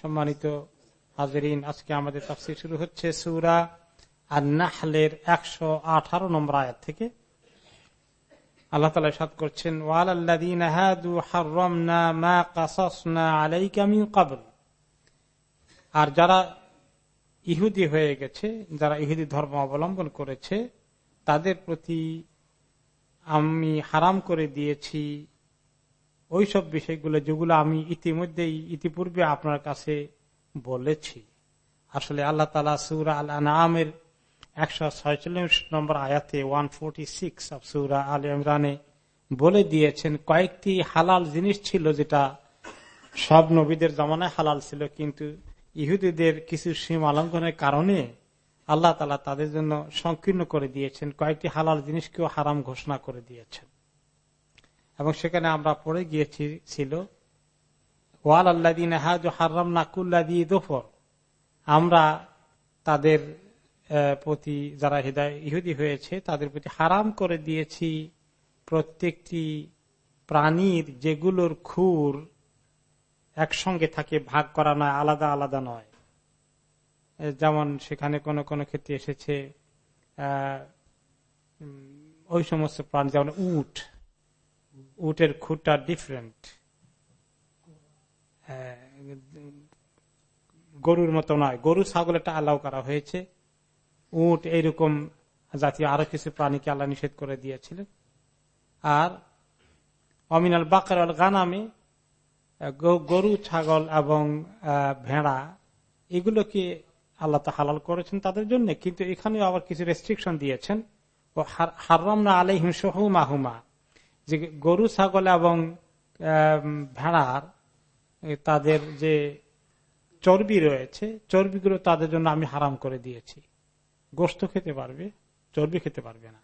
সম্মানিত হাজরিন, আজকে আমাদের তাফসির শুরু হচ্ছে সুরা আর নাহলের একশো আঠারো নম্বর আয়াত থেকে। আল্লাহ তালা সাত করছেন ওয়ালাল্লাদিন মা আর যারা ইহুদি হয়ে গেছে, যারা ইহুদি ধর্ম অবলম্বন করেছে, তাদের প্রতি আমি হারাম করে দিয়েছি। ওইসব বিষয়গুলো যেগুলো আমি ইতিমধ্যেই, ইতিপূর্বে আপনার কাছে বলেছি। আসলে আল্লাহ তালা সুরা আল আনামের একশো ছয়চল্লিশ নম্বর আয়াতে ওয়ান ফোরটি সিক্স অফ সুরা আল ইমরানে বলে দিয়েছেন, কয়েকটি হালাল জিনিস ছিল যেটা সব নবীদের জমানায় হালাল ছিল, কিন্তু ইহুদিদের কিছু সীমা লঙ্ঘনের কারণে আল্লাহ তালা তাদের জন্য সংকীর্ণ করে দিয়েছেন, কয়েকটি হালাল জিনিসকেও হারাম ঘোষণা করে দিয়েছেন। এবং সেখানে আমরা পড়ে গিয়েছি, ছিল ওয়াল আল্লাদিন হারাম নাকুল্লা দিয়ে দোফর। আমরা তাদের প্রতি যারা হৃদয়, ইহুদি হয়েছে, তাদের প্রতি হারাম করে দিয়েছি প্রত্যেকটি প্রাণীর যেগুলোর খুর একসঙ্গে থাকে, ভাগ করা নয়, আলাদা আলাদা নয়। যেমন সেখানে কোন কোন ক্ষেত্রে এসেছে ওই সমস্ত প্রাণী, যেমন উট, উটের খুঁটটা ডিফারেন্ট গরুর মতো নয়। গরু ছাগলটা আলাও করা হয়েছে। উট এইরকম জাতীয় আরও কিছু প্রাণীকে আল্লাহ নিষেধ করে দিয়েছিলেন। আর অমিনাল বাকার গানামে গরু, ছাগল এবং ভেড়া, এগুলোকে আল্লাহ তা হালাল করেছেন তাদের জন্য, কিন্তু এখানে আবার কিছু রেস্ট্রিকশন দিয়েছেন। ও হারাম না আলাইহিম মাহুমা যে গরু, ছাগল এবং ভেড়ার তাদের যে চর্বি রয়েছে, চর্বিগুলো তাদের জন্য আমি হারাম করে দিয়েছি। গোস্ত খেতে পারবে, চর্বি খেতে পারবে না।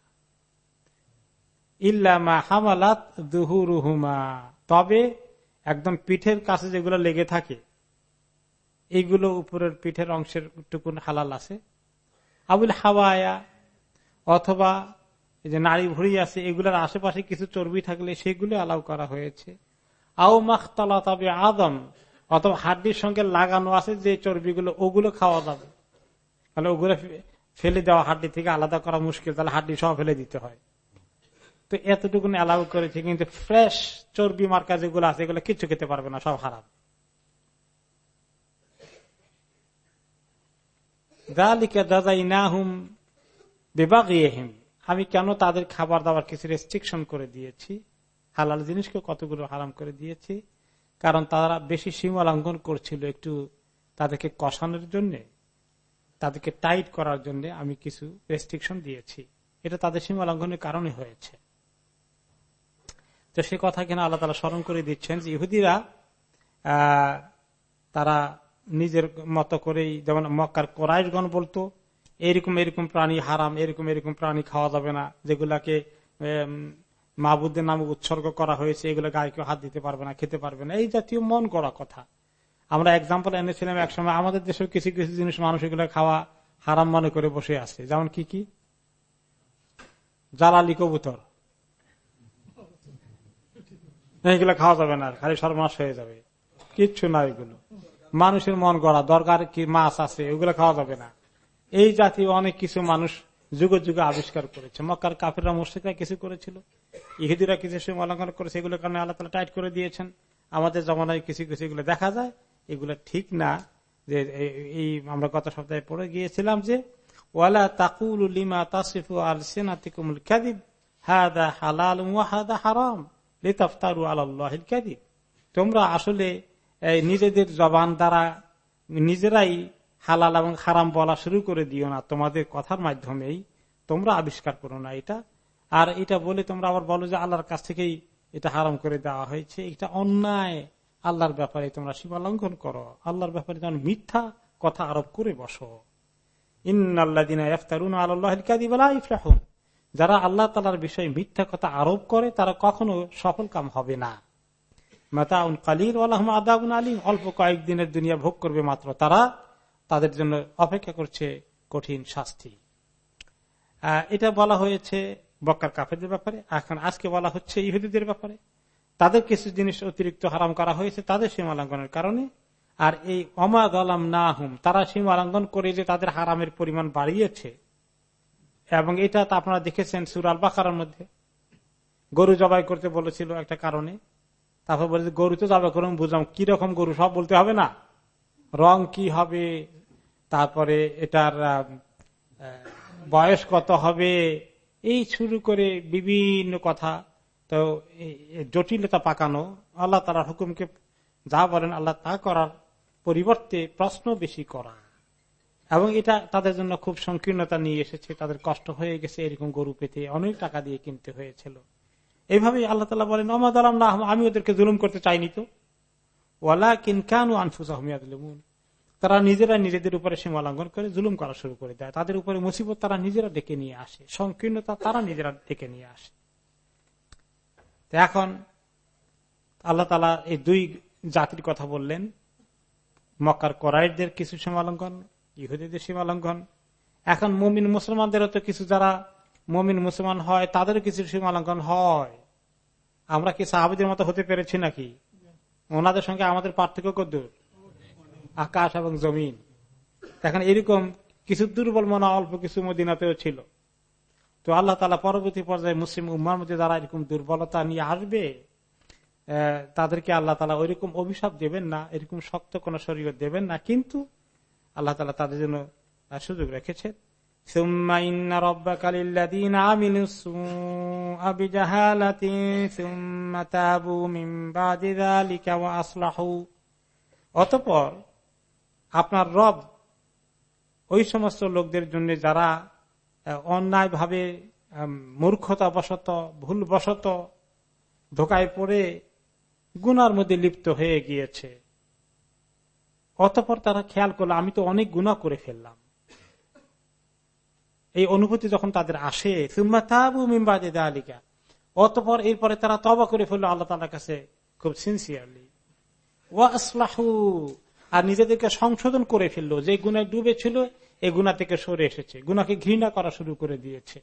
ইল্লামা হামালাত দুহুরুহুমা। তবে একদম পিঠের কাছে যেগুলো লেগে থাকে এইগুলো উপরের পিঠের অংশের টুকুন হালাল আছে। আবুল হাওয়ায়া অথবা যে নারী ভুড়ি আছে, এগুলোর আশেপাশে কিছু চর্বি থাকলে সেগুলো অ্যালাউ করা হয়েছে। আও মাখতলা তবে আদম অথবা হাড্ডির সঙ্গে লাগানো আছে যে চর্বিগুলো, ওগুলো খাওয়া যাবে। তাহলে ওগুলো ফেলে দেওয়া হাড্ডি থেকে আলাদা করা মুশকিল, তাহলে হাড্ডি সব ফেলে দিতে হয়। তো এতটুকুন অ্যালাউ করেছে, কিন্তু ফ্রেশ চর্বি মার্কা যেগুলো আছে, এগুলো কিচ্ছু খেতে পারবে না, সব হারাম। আমি কেন তাদের খাবার দাবার কিছু রেস্ট্রিকশন করে দিয়েছি? হালাল জিনিসকে কতগুলো হারাম করে দিয়েছি? কারণ তারা বেশি সীমা লঙ্ঘন করছিল একটু তাদেরকে কষানোর জন্য, তাদেরকে টাইট করার জন্য আমি কিছু রেস্ট্রিকশন দিয়েছি। এটা তাদের সীমা লঙ্ঘনের কারণে হয়েছে। তো সে কথা কিনা আল্লাহ তালা স্মরণ করে দিচ্ছেন যে ইহুদিরা তারা নিজের মতো করেই, যেমন মক্কার কোরআশগণ বলতো এরকম এরকম প্রাণী হারাম এরকম এরকম প্রাণী খাওয়া যাবে না। যেগুলাকে মাহবুদের নামে উৎসর্গ করা হয়েছে, এগুলো গায়ে কেউ হাত দিতে পারবে না, খেতে পারবে না। এই জাতীয় মন করা কথা। আমরা এক্সাম্পল এনেছিলাম একসময়, আমাদের দেশের কিছু কিছু জিনিস মানুষ এগুলো খাওয়া হারাম মনে করে বসে আছে। যেমন কি কি? জালালি কবুতর। এগুলো খাওয়া যাবে না খালি সর্বনাশ হয়ে যাবে। কিচ্ছু না এগুলো। মানুষের মন গড়া, দরকার কি মাছ আছে, ওগুলো খাওয়া যাবে না। এই জাতীয় অনেক কিছু মানুষ যুগে যুগে আবিষ্কার করেছে। মক্কার কাফিরা মুর্শিকরা কিছু করেছিল। ইহুদিরা কিছু সীমালঙ্ঘন করেছে এগুলোর কারণে আল্লাহ তালা টাইট করে দিয়েছেন। আমাদের জমানায় কিছু কিছু এগুলো দেখা যায়। এগুলো ঠিক না যে এই আমরা গত সপ্তাহে পড়ে গিয়েছিলাম যে, ওয়ালা তাকুল লিমা তাসিফু আল সেনাতিকুমুল কাদিব হাদা হালাল হারাম লিতাফতারু আল্লাহ কাদিব তোমরা আসলে নিজেদের জবান দ্বারা নিজেরাই হালাল এবং হারাম বলা শুরু করে দিও না। তোমাদের কথার মাধ্যমেই তোমরা আবিষ্কার করো না এটা। আর এটা বলে তোমরা আবার বলো যে আল্লাহর কাছ থেকেই এটা হারাম করে দেওয়া হয়েছে। এটা অন্যায়। আল্লাহর ব্যাপারে তোমরা সীমা লঙ্ঘন করো। আল্লাহর ব্যাপারে তোমরা মিথ্যা কথা আরোপ করে বসো। যারা আল্লাহ তালার বিষয়ে মিথ্যা কথা আরোপ করে, তারা কখনো সফল কাম হবে না। মাতা উন কালির আদাবুন আলিম। অল্প কয়েকদিনের দুনিয়া ভোগ করবে মাত্র তারা। তাদের জন্য অপেক্ষা করছে কঠিন শাস্তি। এটা বলা হয়েছে বক্কার কাফেরদের ব্যাপারে। এখন আজকে বলা হচ্ছে ইহুদিদের ব্যাপারে। তাদের কিছু জিনিস অতিরিক্ত হারাম করা হয়েছে, তাদের সীমা লঙ্ঘনের কারণে। আর এই অমাদ আলাম না হুম তারা সীমা লঙ্ঘন করে যে তাদের হারামের পরিমাণ বাড়িয়েছে। এবং এটা তো আপনারা দেখেছেন সুরাল বাকার মধ্যে। গরু জবাই করতে বলেছিল একটা কারণে। তারপর বলেছে, গরু তো জবাই করুন বুঝলাম। কি রকম গরু, সব বলতে হবে না? রং কি হবে? তারপরে এটার বয়স কত হবে? এই শুরু করে বিভিন্ন কথা। তো জটিলতা পাকানো, আল্লাহ তারা হুকুমকে যা বলেন, আল্লাহ তা করার পরিবর্তে প্রশ্ন বেশি করা। এবং এটা তাদের জন্য খুব সংকীর্ণতা নিয়ে এসেছে। তাদের কষ্ট হয়ে গেছে, এরকম গরু পেতে। অনেক টাকা দিয়ে কিনতে হয়েছিল। এইভাবে আল্লাহ তালা বলেন অমাদ না আমি ওদেরকে জুলুম করতে চাইনি তো। ওয়ালা কিন কেন আনফুস আহমিয়াদুল তারা নিজেরা নিজেদের উপরে সীমা লঙ্ঘন করে জুলুম করা শুরু করে দেয়। তাদের উপরে মুসিবত তারা নিজেরা ডেকে নিয়ে আসে, সংকীর্ণতা তারা নিজেরা ডেকে নিয়ে আসে। এখন আল্লাহ তালা এই দুই জাতির কথা বললেন। মক্কার করাইদের কিছু সীমালঙ্ঘন ইহুদিদের সীমালঙ্ঘন এখন মমিন মুসলমানদেরও তো কিছু যারা মমিন মুসলমান হয়, তাদেরও কিছু সীমালঙ্ঘন হয়। আমরা কি সাহাবিদের মতো হতে পেরেছি নাকি? ওনাদের সঙ্গে আমাদের পার্থক্য কদ্দূর আকাশ এবং জমিন। এখন এরকম কিছু দুর্বল মনে অল্প কিছু মদিনাতেও ছিল। তো আল্লাহ তালা পরবর্তী পর্যায়ে মুসলিম উম্মার মধ্যে যারা এরকম দুর্বলতা নিয়ে আসবে তাদেরকে আল্লাহ তালা ওইরকম অভিশাপ দেবেন না, এরকম শক্ত কোন শরীর দেবেন না। কিন্তু আল্লাহ তালা তাদের জন্য সুযোগ রেখেছে অতপর আপনার রব ওই সমস্ত লোকদের জন্য যারা অন্যায় ভাবে মূর্খতা বশত ভুল বশত ধোকায় পড়ে গুনার মধ্যে লিপ্ত হয়ে গিয়েছে। অতপর তারা খেয়াল করল, আমি তো অনেক গুণা করে ফেললাম। এই অনুভূতি যখন তাদের আসে আলিকা অতপর এরপরে তারা তবা করে ফেলল আল্লাহ তালার কাছে খুব সিনসিয়ারলি ওয়াসলাহু আর নিজেদেরকে সংশোধন করে ফেলল, যে গুণায় ডুবে ছিল এই গুণা থেকে সরে এসেছে। গুনাকে ঘৃণা করা শুরু করে দিয়েছে।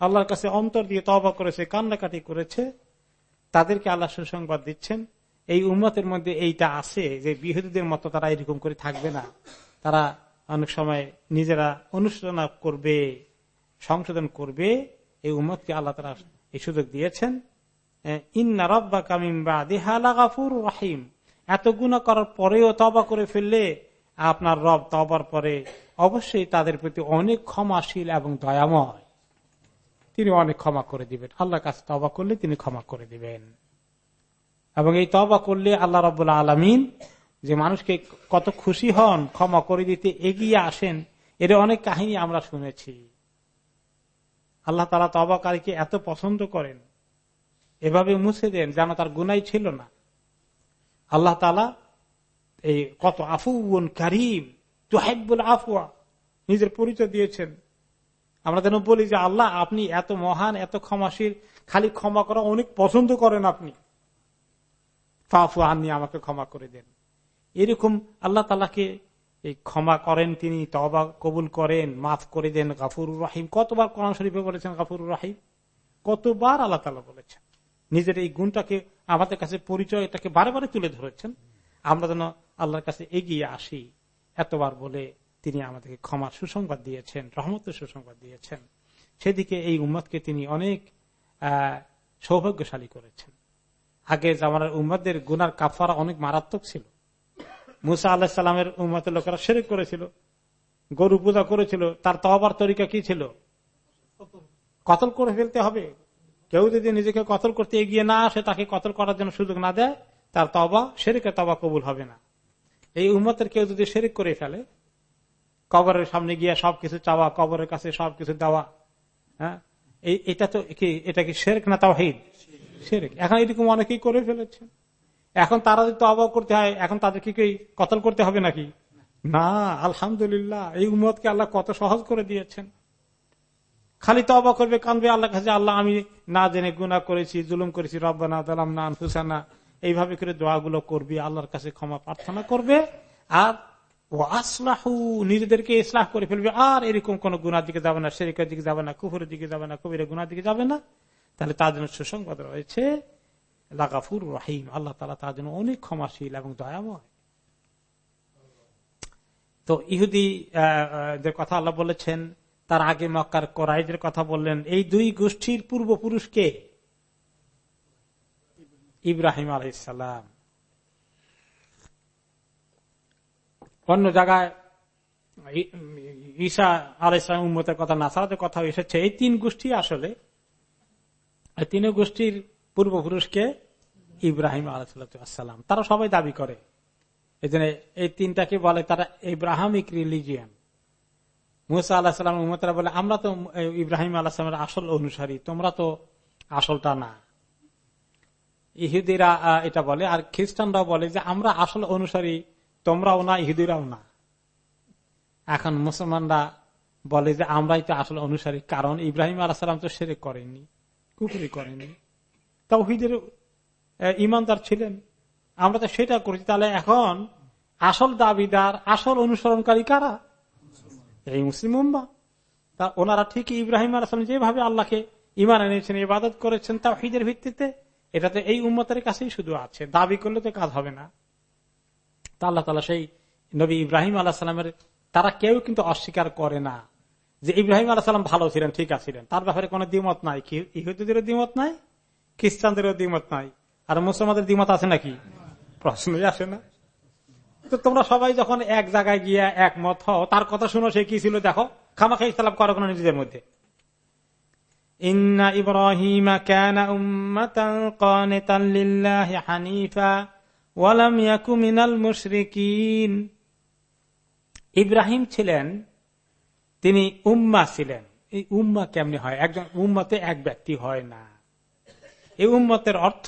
আল্লাহর কাছে অন্তর দিয়ে তবা করেছে, কান্নাকাটি করেছে। তাদেরকে আল্লাহ সুসংবাদ দিচ্ছেন। এই উন্মতের মধ্যে এইটা আছে যে বিহুদীদের মতো তারা এরকম করে থাকবে না। তারা অনেক সময় নিজেরা অনুশোচনা করবে। সংশোধন করবে, এই উম্মতকে আল্লাহ তারা এই সুযোগ দিয়েছেন। ইন্না রব্বা রাহিম। এত গুণা করার পরেও তবা করে ফেললে আপনার রব তবার পরে অবশ্যই তাদের প্রতি অনেক ক্ষমাশীল এবং দয়াময়। তিনি অনেক ক্ষমা করে দিবেন। আল্লাহ কাছে তবা করলে তিনি ক্ষমা করে দিবেন। এবং এই তবা করলে আল্লাহ রবাহ আলমিন যে মানুষকে কত খুশি হন, ক্ষমা করে দিতে এগিয়ে আসেন, এর অনেক কাহিনী আমরা শুনেছি। আল্লাহ তালা তবাকারীকে এত পছন্দ করেন। এভাবে মুছে দেন যেন তার গুনাই ছিল না। আল্লাহ তালা এই কত আফুন কারিম তুহাইবুল আফুয়া নিজের পরিচয় দিয়েছেন। আমরা যেন বলি যে, আল্লাহ, আপনি এত মহান, এত ক্ষমাশীল, খালি ক্ষমা করা অনেক পছন্দ করেন আপনি। ফাফু আনি আমাকে ক্ষমা করে দেন। এরকম আল্লাহ তালাকে এই ক্ষমা করেন তিনি তবা কবুল করেন, মাফ করে দেন গাফুর রাহিম। কতবার কোরআন শরীফে বলেছেন গাফুর রাহিম? কতবার আল্লাহ তালা বলেছেন। নিজের এই গুণটাকে, আমাদের কাছে পরিচয় এটাকে বারে বারে তুলে ধরেছেন। আমরা যেন আল্লাহর কাছে এগিয়ে আসি। এতবার বলে তিনি আমাদেরকে ক্ষমার সুসংবাদ দিয়েছেন, রহমতের সুসংবাদ দিয়েছেন। সেদিকে এই উম্মতকে তিনি অনেক সৌভাগ্যশালী করেছেন। আগে জামানের উম্মদের গুনার কাফারা অনেক মারাত্মক ছিল। মুসা আল্লাহ সাল্লামের উম্মতের লোকেরা সেরেক করেছিল, গরু পূজা করেছিল, তার তহবার তরিকা কি ছিল? কতল করে ফেলতে হবে? কেউ যদি নিজেকে কতল করতে এগিয়ে না আসে, তাকে কতল করার জন্য সুযোগ না দেয়, তার তবা সেরেকে তবা কবুল হবে না। এই উম্মতের কেউ যদি সেরেক করে ফেলে, কবরের সামনে গিয়ে সবকিছু চাওয়া, কবরের কাছে সবকিছু দেওয়া হ্যাঁ? এটা তো কি, এটা কি শেরেক না তাও হেদ শেরেক। এখন এরকম অনেকেই করে ফেলেছেন এখন তারা যদি তবা করতে হয় এখন তাদেরকে কি কতল করতে হবে নাকি? না আলহামদুলিল্লাহ এই উম্মতকে আল্লাহ কত সহজ করে দিয়েছেন। খালি তবা করবে কানবে আল্লাহ কাছে আল্লাহ আমি না জেনে গুণা করেছি জুলুম করেছি রব্বানা দালাম না হুসানা এইভাবে করে দোয়াগুলো করবে আল্লাহর কাছে ক্ষমা প্রার্থনা করবে আর ও আসলাহু নিজেদেরকে ইসলাহ করে ফেলবে। আর এরকম কোন গুণার দিকে যাবে না শেরিকের দিকে যাবে না কুফুরের দিকে যাবে না কবিরের গুণার দিকে যাবে না। তাহলে তার জন্য সুসংবাদ রয়েছে। লাগাফুর রাহিম। আল্লাহ তালা তার জন্য অনেক ক্ষমাশীল এবং দয়াময়। তো ইহুদি কথা আল্লাহ বলেছেন, তার আগে মক্কার কোরাইদের কথা বললেন, এই দুই গোষ্ঠীর পূর্বপুরুষকে ইব্রাহিম আলাইসালাম অন্য জায়গায় ঈশা আলাইসালাম উম্মতের কথা, নাসারাদের কথা এসেছে। এই তিন গোষ্ঠী আসলে তিন গোষ্ঠীর পূর্বপুরুষকে ইব্রাহিম আলাইসালাম তারা সবাই দাবি করে। এই জন্য এই তিনটাকে বলে তারা ইব্রাহামিক রিলিজিয়ান। মুসা আল্লাহ সাল্লাম উম্মতরা বলে, আমরা তো ইব্রাহিম আল্লাহামের আসল অনুসারী, তোমরা তো আসলটা না। ইহুদিরা এটা বলে, আর খ্রিস্টানরাও বলে যে, আমরা আসল অনুসারী, তোমরাও না, ইহুদিরাও না। এখন মুসলমানরা বলে যে, আমরাই তো আসল অনুসারী, কারণ ইব্রাহিম আল্লাহ সাল্লাম তো সেরে করেনি কুকুরি করেনি তৌহিদের ইমানদার ছিলেন। আমরা তো সেটা করেছি। তাহলে এখন আসল দাবিদার, আসল অনুসরণকারী কারা? এই মুসলিম উম্মা। তা ওনারা ঠিক ইব্রাহিম আলাম যেভাবে আল্লাহকে ইমান এনেছেন, ইবাদত করেছেন তা হিদের ভিত্তিতে, এটাতে এই উম্মতের কাছেই শুধু আছে। দাবি করলে তো কাজ হবে না। তা আল্লাহ তালা সেই নবী ইব্রাহিম আল্লাহ সাল্লামের তারা কেউ কিন্তু অস্বীকার করে না যে ইব্রাহিম আল্লাহ সাল্লাম ভালো ছিলেন, ঠিক আছিলেন। তার ব্যাপারে কোনো দ্বিমত নাই। ইহুদিদেরও দ্বিমত নাই? খ্রিস্টানদেরও দ্বিমত নাই। আর মুসলমানদের দ্বিমত আছে নাকি? প্রশ্নই আসে না। তো তোমরা সবাই যখন এক জায়গায় গিয়ে একমত হও, তার কথা শুনো সে কি ছিল, দেখো। খামাখা ইসলাম করো কোনো নিজেদের মধ্যে। ইব্রাহিম ছিলেন, তিনি উম্মা ছিলেন। এই উম্মা কেমনি হয়? একজন উম্মতে এক ব্যক্তি হয় না। এই উম্মতের অর্থ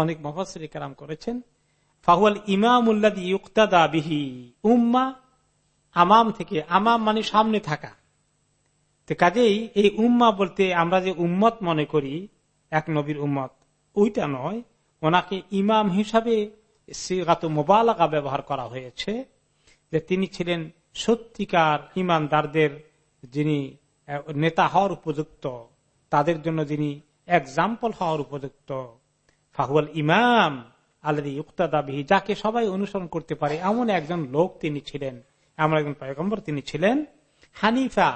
অনেক মফসরি কারাম করেছেন, ফাহুয়াল ইমামুল্লাদি ইউক্তাদা বিহি, উম্মা আমাম থেকে, আমাম মানে সামনে থাকা। তো কাজেই এই উম্মা বলতে আমরা যে উম্মত মনে করি, এক নবীর উম্মত, ওইটা নয়, ওনাকে ইমাম হিসাবে শ্রীগাত মোবালাকা ব্যবহার করা হয়েছে, যে তিনি ছিলেন সত্যিকার ইমানদারদের যিনি নেতা হওয়ার উপযুক্ত, তাদের জন্য যিনি এক্সাম্পল হওয়ার উপযুক্ত। ফাহুয়াল ইমাম আল্লাহ ইউক্তাদাবিহি যাকে সবাই অনুসরণ করতে পারে, এমন একজন লোক তিনি ছিলেন। এমন একজন পয়গম্বর তিনি ছিলেন। হানিফা,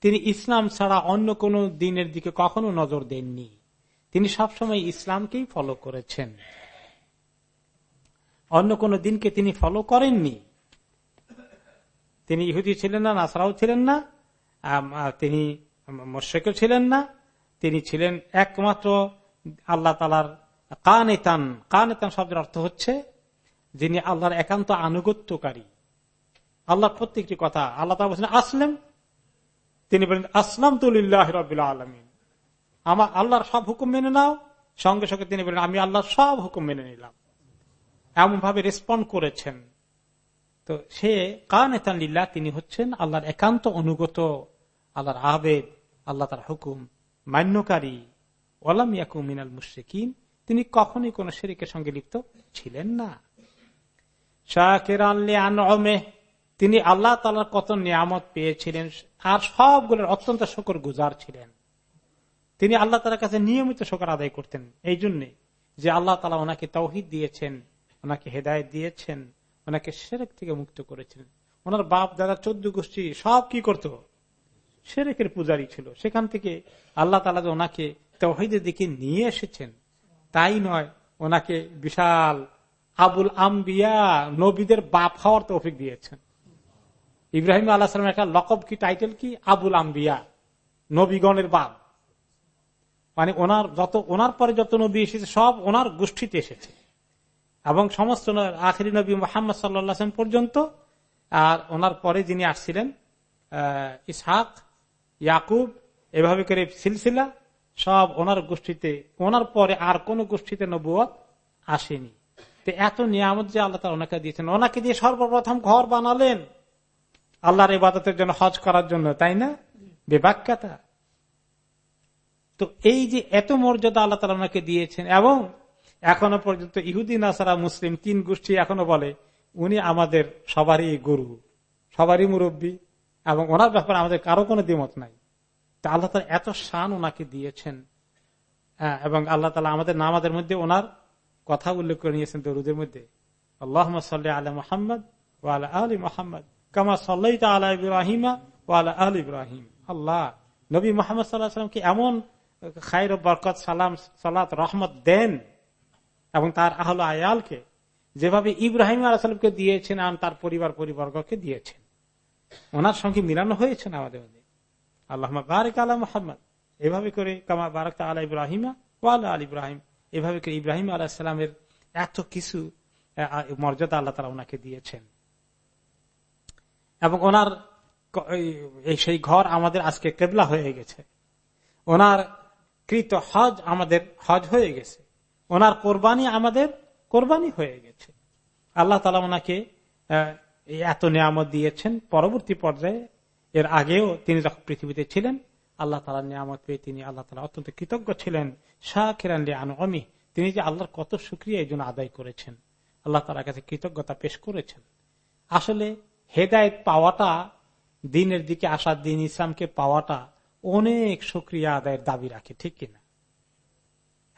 তিনি ইসলাম ছাড়া অন্য কোন দিনের দিকে কখনো নজর দেননি। তিনি সবসময় ইসলামকেই ফলো করেছেন। অন্য কোন দিনকে তিনি ফলো করেননি। তিনি ইহুদি ছিলেন না, নাসরাও ছিলেন না তিনি মোশেকও ছিলেন না। তিনি ছিলেন একমাত্র আল্লাহ তালার কানেতান। কানেতান শব্দের অর্থ হচ্ছে যিনি আল্লাহর একান্ত আনুগত্যকারী। আল্লাহর প্রত্যেকটি কথা আল্লাহ তালা বলছেন, আসলেম। তিনি বলেন আসলাম রবিল্লা আলমিন। আমার আল্লাহর সব হুকুম মেনে নাও। সঙ্গে সঙ্গে তিনি বলেন, আমি আল্লাহর সব হুকুম মেনে নিলাম। এমন ভাবে রেসপন্ড করেছেন। তো সে কানেতান লিল্লাহ, তিনি হচ্ছেন আল্লাহর একান্ত অনুগত, আল্লাহর আবেদ আল্লাহ তার হুকুম। মান্যকারী ওলাম ইয়াকু মিনাল মুশ্রিকিন, তিনি কখনই কোন শেরিকের সঙ্গে লিপ্ত ছিলেন না। তিনি আল্লাহ তালার কত নিয়ামত পেয়েছিলেন, আর সবগুলোর অত্যন্ত শকর গুজার ছিলেন। তিনি আল্লাহ তালার কাছে নিয়মিত শকর আদায় করতেন, এই জন্যে যে আল্লাহ তালা ওনাকে তৌহিদ দিয়েছেন, ওনাকে হেদায়ত দিয়েছেন, ওনাকে সেরেক থেকে মুক্ত করেছিলেন ওনার বাপ দাদা চোদ্দ গোষ্ঠী সব কি করত? সেরেকের পূজারী ছিল। সেখান থেকে আল্লাহ তালা ওনাকে তৌহিদের দিকে নিয়ে এসেছেন, তাই নয়, ওনাকে বিশাল আবুল আম্বিয়া নবীদের বাপ হওয়ার তৌফিক দিয়েছেন। ইব্রাহিম আল্লাহ একটা লকব কি, টাইটেল কি? আবুল আম্বিয়া, নবীগণের বাপ। মানে ওনার যত, ওনার পরে যত নবী এসেছে, সব ওনার গোষ্ঠীতে এসেছে। এবং সমস্ত আখরি নবী মোহাম্মদ সাল্লাম পর্যন্ত, আর ওনার পরে যিনি আসছিলেন ইসহাক ইয়াকুব, এভাবে করে সিলসিলা, সব ওনার গোষ্ঠীতে, ওনার পরে আর কোন গোষ্ঠীতে নবুয় আসেনি। তো এত নিয়ামত যে আল্লাহ তালা ওনাকে দিয়েছেন। ওনাকে দিয়ে সর্বপ্রথম ঘর বানালেন আল্লাহর ইবাদতের জন্য, হজ করার জন্য, তাই না? বেবাক্যাতা তো এই যে এত মর্যাদা আল্লাহ তালা ওনাকে দিয়েছেন, এবং এখনও পর্যন্ত ইহুদিন আসারা মুসলিম তিন গোষ্ঠী এখনও বলে, উনি আমাদের সবারই গুরু, সবারই মুরব্বী। এবং ওনার ব্যাপারে আমাদের কারও কোনো দ্বিমত নাই। তা আল্লাহ তালা এত শান ওনাকে দিয়েছেন এবং আল্লাহ তালা আমাদের নামাদের মধ্যে ওনার কথা উল্লেখ করে নিয়েছেন দরুদের মধ্যে। আল্লাহ সাল্লি আলা মোহাম্মদ ও আলা আলী মোহাম্মদ, কামা সাল্লাই আলা ইব্রাহিমা ও আলা আল ইব্রাহিম। আল্লাহ, নবী মোহাম্মদ সাল্লাহামকে এমন খাইর বরকত, সালাম, সালাত, রহমত দেন এবং তার আহল আয়ালকে যেভাবে ইব্রাহিম আলাহামকে দিয়েছেন আর তার পরিবার পরিবর্গকে দিয়েছেন। ওনার সঙ্গে মিলানো হয়েছেন আমাদের মধ্যে। আল্লাহ বারেক আলা মোহাম্মদ। এভাবে করে কামা বারাক আলা ইব্রাহিমা ও আল্লাহ আল ইব্রাহিম। এভাবে করে ইব্রাহিম আলাহিসামের এত কিছু মর্যাদা আল্লাহ তালা ওনাকে দিয়েছেন। এবং ওনার সেই ঘর আমাদের আজকে কেবলা হয়ে গেছে। ওনার কৃত হজ আমাদের হজ হয়ে গেছে। ওনার কোরবানি আমাদের কোরবানি হয়ে গেছে। আল্লাহ তালা ওনাকে এত নিয়ামত দিয়েছেন, পরবর্তী পর্যায়ে এর আগেও তিনি যখন পৃথিবীতে ছিলেন, আল্লাহ তালা নিয়ামত পেয়ে তিনি আল্লাহ তালা অত্যন্ত কৃতজ্ঞ ছিলেন। শাহ অমি তিনি যে আল্লাহর কত সুক্রিয়া এই জন্য আদায় করেছেন। আল্লাহ তালার কাছে কৃতজ্ঞতা পেশ করেছেন। আসলে হেদায়ত পাওয়াটা, দিনের দিকে আসার দিন ইসলামকে পাওয়াটা অনেক সুক্রিয়া আদায়ের দাবি রাখে, ঠিক কিনা?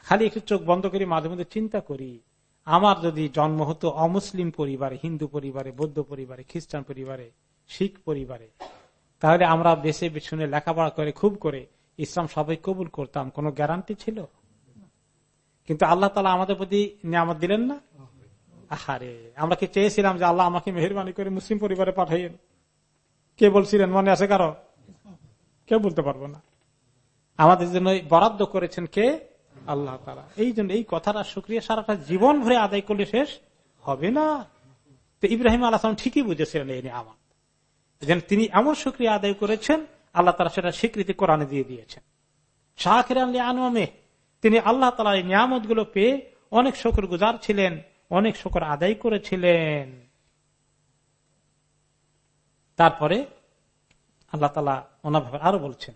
খালি একটু চোখ বন্ধ করে মাঝে মধ্যে চিন্তা করি আমার যদি জন্ম হতো অমুসলিম পরিবারে, হিন্দু পরিবারে, বৌদ্ধ পরিবারে, খ্রিস্টান পরিবারে, শিখ পরিবারে, তাহলে আমরা বেছে শুনে লেখাপড়া করে, খুব করে ইসলাম সবাই কবুল করতাম। কোন গ্যারান্টি ছিল? কিন্তু আল্লাহ তালা আমাদের প্রতি নিয়ামত দিলেন না? আহারে, আমরা কি চেয়েছিলাম যে আল্লাহ আমাকে মেহরবানি করে মুসলিম পরিবারে পাঠাইয়েন? কে বলছিলেন, মনে আছে কারও? কেউ বলতে পারব না। আমাদের জন্য বরাদ্দ করেছেন কে? আল্লাহ তারা এই জন্য এই কথাটা সুক্রিয়া সারাটা জীবন ভরে আদায় করলে শেষ হবে না। তো ইব্রাহিম আল্লাহ ঠিকই বুঝেছিলেন এই নিয়ামত। যেন তিনি এমন সুক্রিয়া আদায় করেছেন, আল্লাহ তারা সেটা স্বীকৃতি কোরআনে দিয়ে দিয়েছেন। শাহের আনমে তিনি আল্লাহ তালা এই নিয়ামতগুলো পেয়ে অনেক শকর গুজার ছিলেন, অনেক শকর আদায় করেছিলেন। তারপরে আল্লাহ তালা ওনাভাবে আরও বলছেন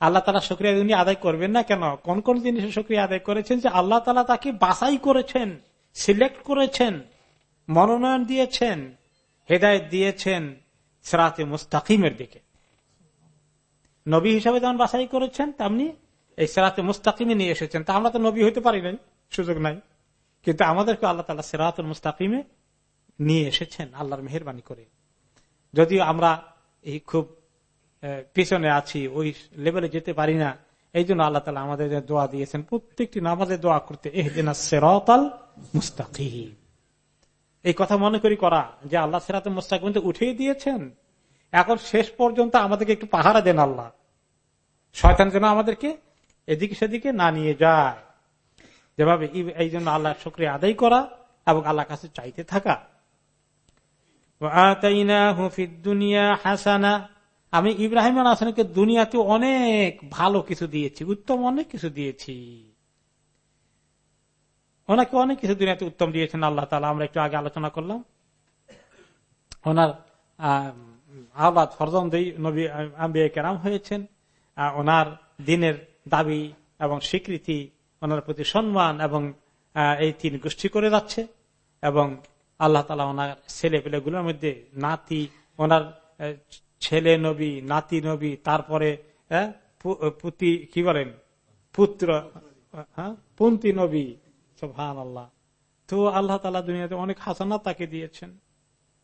আল্লাহ তালা উনি আদায় করবেন না কেন? কোন কোন জিনিসের আদায় করেছেন যে আল্লাহ তালা তাকে করেছেন সিলেক্ট করেছেন, মনোনয়ন দিয়েছেন, হেদায়ত দিয়েছেন সেরাতে মুস্তাকিমের দিকে। নবী হিসাবে যেমন বাছাই করেছেন, তেমনি এই সেরাতে মুস্তাকিমে নিয়ে এসেছেন। তা আমরা তো নবী হইতে পারি নাই, সুযোগ নাই। কিন্তু আমাদেরকে আল্লাহ তালা সেরাত মুস্তাকিমে নিয়ে এসেছেন, আল্লাহর মেহরবানি করে। যদিও আমরা এই খুব পিছনে আছি, ওই লেভেলে যেতে পারি না এই জন্য আল্লাহ তালা আমাদের দোয়া দিয়েছেন, প্রত্যেকটি নামাজে দোয়া করতে এহদিনা সেরাতাল মুস্তাকিম। এই কথা মনে করি করা, যে আল্লাহ সেরাত মুস্তাকিম উঠিয়ে দিয়েছেন, এখন শেষ পর্যন্ত আমাদেরকে একটু পাহারা দেন আল্লাহ। শয়তান যেন আমাদেরকে এদিকে সেদিকে না নিয়ে যায়। যেভাবে এই জন্য আল্লাহ শুক্রিয়া আদায় করা এবং আল্লাহ কাছে চাইতে থাকা। আমি ইব্রাহিম হাসানকে দুনিয়াতে অনেক ভালো কিছু দিয়েছি, উত্তম অনেক কিছু দিয়েছি। ওনাকে অনেক কিছু দুনিয়াতে উত্তম দিয়েছেন আল্লাহ তালা আমরা একটু আগে আলোচনা করলাম। ওনার আহ্লাদ ফরজন নবী, আম্বিয়া কেরাম হয়েছেন। ওনার দিনের দাবি এবং স্বীকৃতি, ওনার প্রতি সম্মান এবং এই তিন গোষ্ঠী করে যাচ্ছে এবং আল্লাহ তালা ওনার ছেলে পেলেগুলোর মধ্যে নাতি, ওনার ছেলে নবী, নাতি নবী, তারপরে পুতি, কি বলেন? পুত্র হ্যাঁ? পুন্তি নবী ভান আল্লাহ তো আল্লাহ তালা দুনিয়াতে অনেক হাসানা তাকে দিয়েছেন,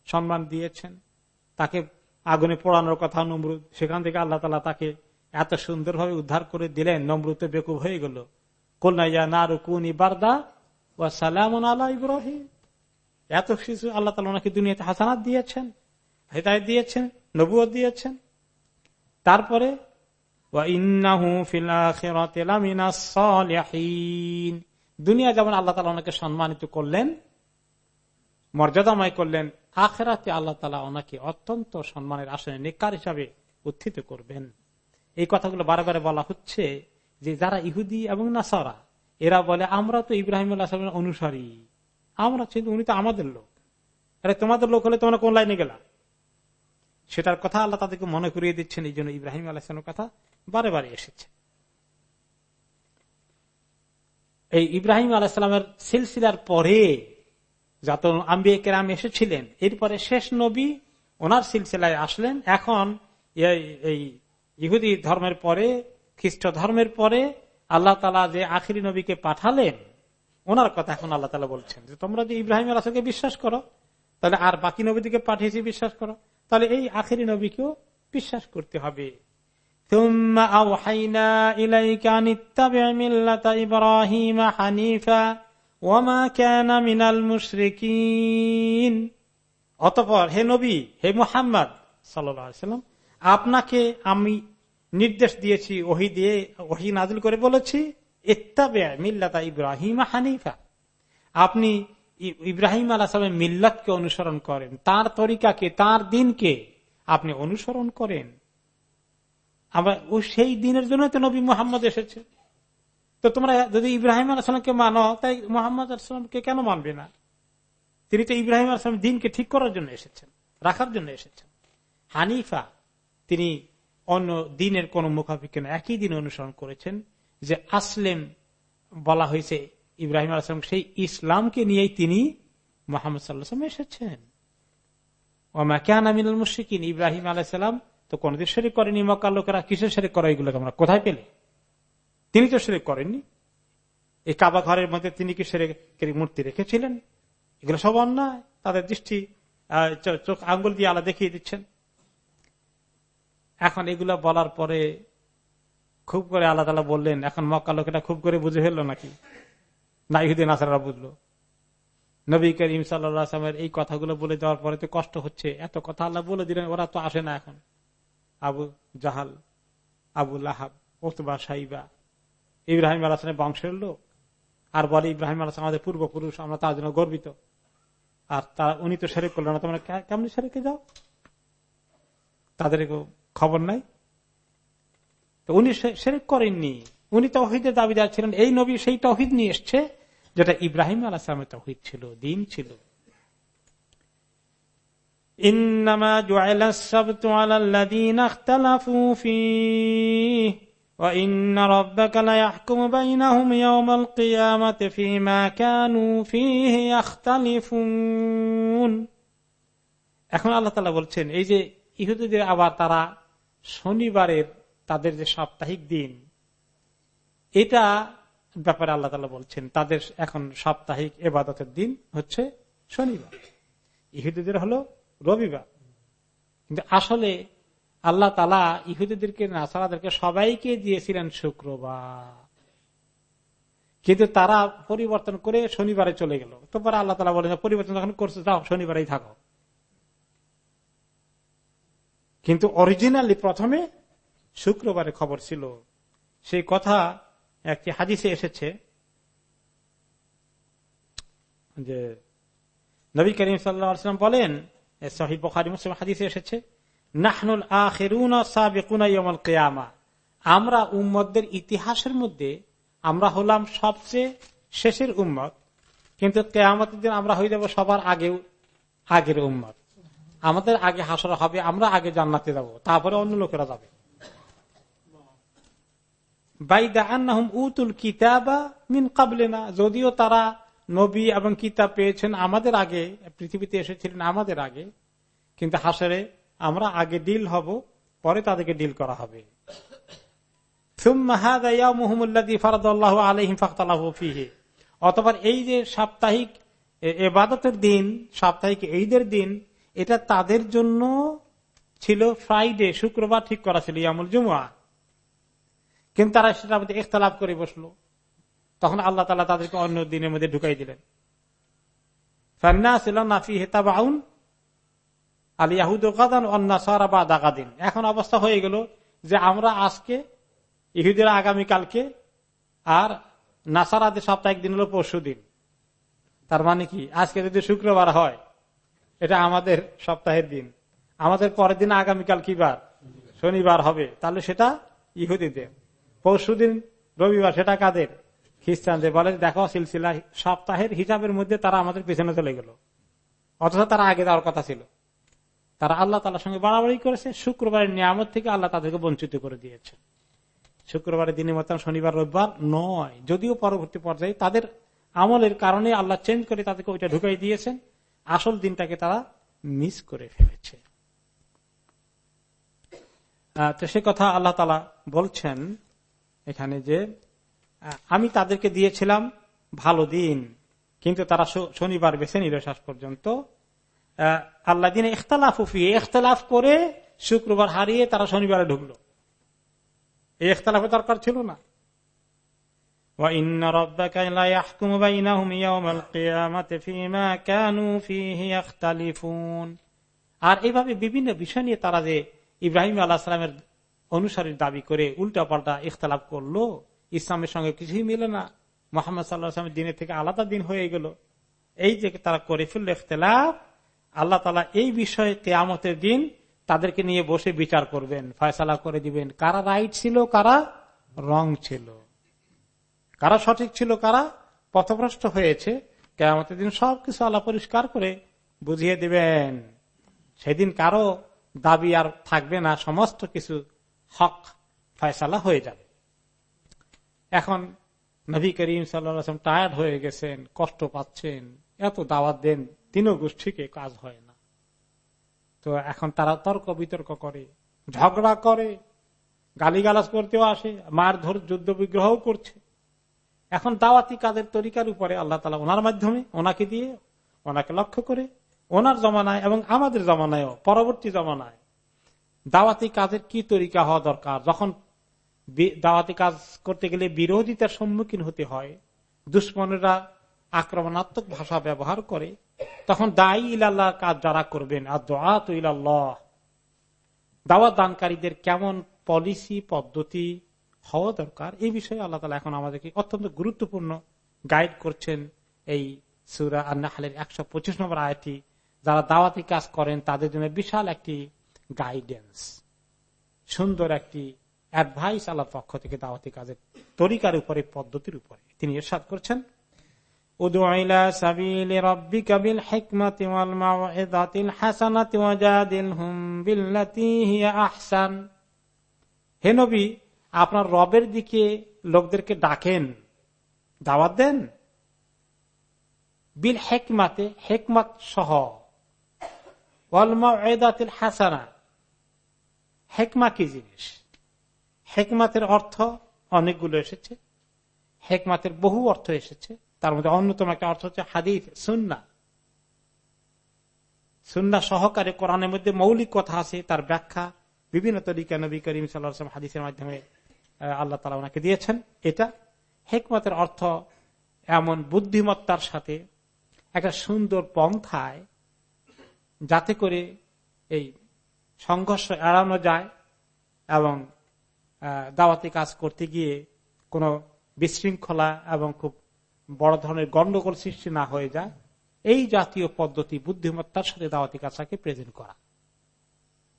সম্মান দিয়েছেন। তাকে আগুনে পোড়ানোর কথা নমরুদ, সেখান থেকে আল্লাহ তালা তাকে এত সুন্দরভাবে উদ্ধার করে দিলেন নমরুতে বেকুব হয়ে গেল। কন্যা না রুকুনি বারদা ও সালাম আল্লাহ ইব্রাহিম। এত কিছু আল্লাহ তালা ওনাকে দুনিয়াতে হাসানাত দিয়েছেন, হেদায়ত দিয়েছেন নবুয় দিয়েছেন। তারপরে দুনিয়া যেমন আল্লাহ তালা ওনাকে সম্মানিত করলেন, মর্যাদাময় করলেন, আখেরাতে আল্লাহ তালা ওনাকে অত্যন্ত সম্মানের আসনে নিকার হিসাবে উত্থিত করবেন। এই কথাগুলো বারে বলা হচ্ছে যে যারা ইহুদি এবং নাসারা, এরা বলে, আমরা তো ইব্রাহিম আল্লাহ অনুসারী। আমরা কিন্তু উনি তো আমাদের লোক। আরে তোমাদের লোক হলে তোমরা কোন লাইনে গেলা? সেটার কথা আল্লাহ তাদেরকে মনে করিয়ে দিচ্ছেন, এই জন্য ইব্রাহিম আলাহামের কথা বারে বারে এসেছে। এই ইব্রাহিম আলাহিসামের সিলসিলার পরে যত আম্বিয়া কেরাম এসেছিলেন, এরপরে শেষ নবী ওনার সিলসিলায় আসলেন। এখন এই ইহুদি ধর্মের পরে, খ্রিস্ট ধর্মের পরে আল্লাহ তালা যে আখিরি নবীকে পাঠালেন ওনার কথা এখন আল্লাহ তালা বলছেন যে তোমরা যে ইব্রাহিম আলাহকে বিশ্বাস করো, তাহলে আর বাকি নবীদিকে পাঠিয়েছি বিশ্বাস করো, তাহলে এই আখেরি নবীকেও বিশ্বাস করতে হবে। অতপর হে নবী, হে মুহাম্মদ সাল্লাম, আপনাকে আমি নির্দেশ দিয়েছি, ওহি দিয়ে, ওহি নাজিল করে বলেছি মিল্লাতা ইব্রাহিম হানিফা। আপনি ইব্রাহিম আলাহামের মিল্লাতকে অনুসরণ করেন। তার তরিকাকে, তার দিনকে আপনি অনুসরণ করেন। আমরা ও সেই দিনের জন্য তো নবী মোহাম্মদ এসেছে। তো তোমরা যদি ইব্রাহিম আলাহামকে মানো, তাই মোহাম্মদ আসলামকে কেন মানবে না? তিনি তো ইব্রাহিম আসলাম দিনকে ঠিক করার জন্য এসেছেন, রাখার জন্য এসেছেন। হানিফা, তিনি অন্য দিনের কোন মুখাপিক্ষে একই দিন অনুসরণ করেছেন। যে আসলেম বলা হয়েছে ইব্রাহিম আলাম সেই ইসলামকে নিয়েই তিনি মোহাম্মদ সাল্লাম এসেছেন। ওমা কেন আমিনুল মুশিকিন ইব্রাহিম আলাইসাল্লাম তো কোনদিন শরিক করেনি মক্কা লোকেরা কিসের শরিক করা এগুলো আমরা কোথায় পেলে? তিনি তো শরিক করেননি। এই কাবা ঘরের মধ্যে তিনি কি সেরেকের মূর্তি রেখেছিলেন? এগুলো সব অন্যায়। তাদের দৃষ্টি চোখ আঙ্গুল দিয়ে আলা দেখিয়ে দিচ্ছেন। এখন এগুলো বলার পরে খুব করে আল্লাহ তালা বললেন, এখন মক্কা লোকেরা খুব করে বুঝে ফেলল নাকি? না ইহুদিন আসারা বুঝলো। নবী করিম সাল্লামের এই কথাগুলো বলে দেওয়ার পরে তো কষ্ট হচ্ছে। এত কথা আল্লাহ বলে দিলেন, ওরা তো আসে না এখন। আবু জাহাল, আবু লাহাব ওতবা সাইবা, ইব্রাহিম আলাহামের বংশের লোক। আর বলে ইব্রাহিম আলাহ আমাদের পূর্বপুরুষ, আমরা তার জন্য গর্বিত। আর তারা, উনি তো সেরেক করল না, তোমরা কেমন সেরেকে যাও? তাদের খবর নাই। তো উনি সেরেক করেননি। উনি তহিদের দাবিদার ছিলেন। এই নবী সেই তহিদ নিয়ে এসছে, যেটা ইব্রাহিম আলাহামের তহিদ ছিল, দিন ছিল। এখন আল্লাহ বলছেন, এই যে ইহুদের আবার তারা শনিবারের তাদের যে সাপ্তাহিক দিন, এটা ব্যাপারে আল্লাহ তালা বলছেন, তাদের এখন সাপ্তাহিক এবাদতের দিন হচ্ছে শনিবার। ইহুদিদের হলো রবিবার। কিন্তু আসলে আল্লাহ তালা ইহুদিদেরকে, নাসারাদেরকে সবাইকে দিয়েছিলেন শুক্রবার। কিন্তু তারা পরিবর্তন করে শনিবারে চলে গেল। তারপরে আল্লাহ তালা বলেন, পরিবর্তন যখন করছে, যাও, শনিবারেই থাকো। কিন্তু অরিজিনালি প্রথমে শুক্রবারে খবর ছিল। সেই কথা একটি হাদিসে এসেছে যে নবী করিম সাল্লাম বলেন হাদিসে এসেছে, নাহনুল আখেরুন কেয়ামা। আমরা উম্মদের ইতিহাসের মধ্যে আমরা হলাম সবচেয়ে শেষের উম্মত, কিন্তু কেয়ামতের দিন আমরা হয়ে যাব সবার আগে আগের উম্মত। আমাদের আগে হাসর হবে, আমরা আগে জান্নাতে যাব, তারপরে অন্য লোকেরা যাবে। উতুল কিতাবা মিন কাবলেনা। যদিও তারা নবী এবং কিতাব পেয়েছেন আমাদের আগে, পৃথিবীতে এসেছিলেন আমাদের আগে, কিন্তু হাসরে আমরা আগে ডিল হব, পরে তাদেরকে ডিল করা হবে। অতবার এই যে সাপ্তাহিক এবাদতের দিন, সাপ্তাহিক ঈদের দিন, এটা তাদের জন্য ছিল ফ্রাইডে শুক্রবার ঠিক করা ছিল ইয়ামুল জুমুয়া। কিন্তু তারা সেটা মধ্যে ইখতলাফ করে বসল। তখন আল্লাহ তালা তাদেরকে অন্য দিনের মধ্যে ঢুকাই দিলেন। এখন অবস্থা হয়ে গেল যে আমরা আজকে, ইহুদের আগামীকালকে আর নাসারাদের সপ্তাহ একদিন হলো পরশু দিন। তার মানে কি? আজকে যদি শুক্রবার হয়, এটা আমাদের সপ্তাহের দিন। আমাদের পরের দিন আগামীকাল কি বার? শনিবার হবে। তাহলে সেটা ইহুদিদের। পরশু দিন রবিবার, সেটা কাদের? খ্রিস্টানদের বলে, দেখো সিলসিলা সপ্তাহের হিসাবের মধ্যে তারা আমাদের পিছনে চলে গেল। অথচ তারা আগে দেওয়ার কথা ছিল। তারা আল্লাহ তালার সঙ্গে বাড়াবাড়ি করেছে। শুক্রবারের নিয়ামত থেকে আল্লাহ তাদেরকে বঞ্চিত করে দিয়েছে শুক্রবারের দিনের মতন শনিবার, রবিবার নয়, যদিও পরবর্তী পর্যায়ে তাদের আমলের কারণে আল্লাহ চেঞ্জ করে তাদেরকে ওইটা ঢুকাই দিয়েছেন। আসল দিনটাকে তারা মিস করে ফেলেছে। তো সে কথা আল্লাহ তালা বলছেন এখানে যে, আমি তাদেরকে দিয়েছিলাম ভালো দিন, কিন্তু তারা শনিবার বেছে নিল শেষ পর্যন্ত। আল্লাহ দিনে ইখতালাফ উফিয়ে ইখতালাফ করে শুক্রবার হারিয়ে তারা শনিবারে ঢুকলো। এই ইখতালাফের দরকার ছিল না। আর এইভাবে বিভিন্ন বিষয় নিয়ে তারা যে ইব্রাহিম আল্লাহ সালামের অনুসারীর দাবি করে উল্টা পাল্টা ইখতালাফ করল। ইসলামের সঙ্গে কিছুই মিলে না। মোহাম্মদ সাল্লাহামের দিনের থেকে আলাদা দিন হয়ে গেল। এই যে তারা করে ফেলল ইখতলাফ, আল্লাহ তালা এই বিষয়ে কেয়ামতের দিন তাদেরকে নিয়ে বসে বিচার করবেন, ফয়সালা করে দিবেন। কারা রাইট ছিল, কারা রং ছিল? কারা সঠিক ছিল, কারা পথভ্রষ্ট হয়েছে? কেয়ামতের দিন সবকিছু আল্লাহ পরিষ্কার করে বুঝিয়ে দিবেন। সেদিন কারও দাবি আর থাকবে না, সমস্ত কিছু হক ফয়সালা হয়ে যাবে। এখন নবী করিম সাল্লাম টায়ার্ড হয়ে গেছেন, কষ্ট পাচ্ছেন, এত দাওয়াত দেন তিনও গোষ্ঠীকে কাজ হয় না। তো এখন তারা তর্ক বিতর্ক করে, ঝগড়া করে, গালিগালাজ করতেও আসে মার ধর যুদ্ধ বিগ্রহ করছে। এখন দাওয়াতি কাজের তরিকার উপরে আল্লাহ তালা ওনার মাধ্যমে, ওনাকে দিয়ে, ওনাকে লক্ষ্য করে, ওনার জমানায় এবং আমাদের জমানায়ও, পরবর্তী জমানায় দাওয়াতি কাজের কি তরিকা হওয়া দরকার? যখন দাওয়াতি কাজ করতে গেলে বিরোধিতার সম্মুখীন হতে হয়, দুশ্মনেরা আক্রমণাত্মক ভাষা ব্যবহার করে, তখন দায়ী ইলাল্লাহ কাজ যারা করবেন, আর দোয়াত ইলাল্লাহ। দাওয়াত দানকারীদের কেমন পলিসি পদ্ধতি হওয়া দরকার? এই বিষয়ে আল্লাহ তালা এখন আমাদেরকে অত্যন্ত গুরুত্বপূর্ণ গাইড করছেন এই সুরা আন্নাহালের একশো পঁচিশ নম্বর আয়টি যারা দাওয়াতি কাজ করেন, তাদের জন্য বিশাল একটি গাইডেন্স সুন্দর একটি অ্যাডভাইস আল্লাহর পক্ষ থেকে দাওয়াতি কাজের তরিকার উপরে, পদ্ধতির উপরে। তিনি এরশাদ করছেন হে নবী, আপনার রবের দিকে লোকদেরকে ডাকেন, দাওয়াত দেন। বিল হেকমাতে, হেকমাত সহ। হাসানা হেকমা কি জিনিস? হেকমাতের অর্থ অনেকগুলো এসেছে। হেকমাতের বহু অর্থ এসেছে। তার মধ্যে অন্যতম একটা অর্থ হচ্ছে হাদিফ সুন্না। সুন্না সহকারে কোরআনের মধ্যে মৌলিক কথা আছে, তার ব্যাখ্যা বিভিন্ন তরিকা নবী করিম সাল্লাম হাদিসের মাধ্যমে আল্লাহ তালা ওনাকে দিয়েছেন। এটা হেকমতের অর্থ এমন বুদ্ধিমত্তার সাথে একটা সুন্দর পন্থায় যাতে করে এই সংঘর্ষ এড়ানো যায় এবং দাওয়াতি কাজ করতে গিয়ে কোনো বিশৃঙ্খলা এবং খুব বড় ধরনের গন্ডগোল সৃষ্টি না হয়ে যায়। এই জাতীয় পদ্ধতি বুদ্ধিমত্তার সাথে দাওয়াতি কাজটাকে প্রেজেন্ট করা।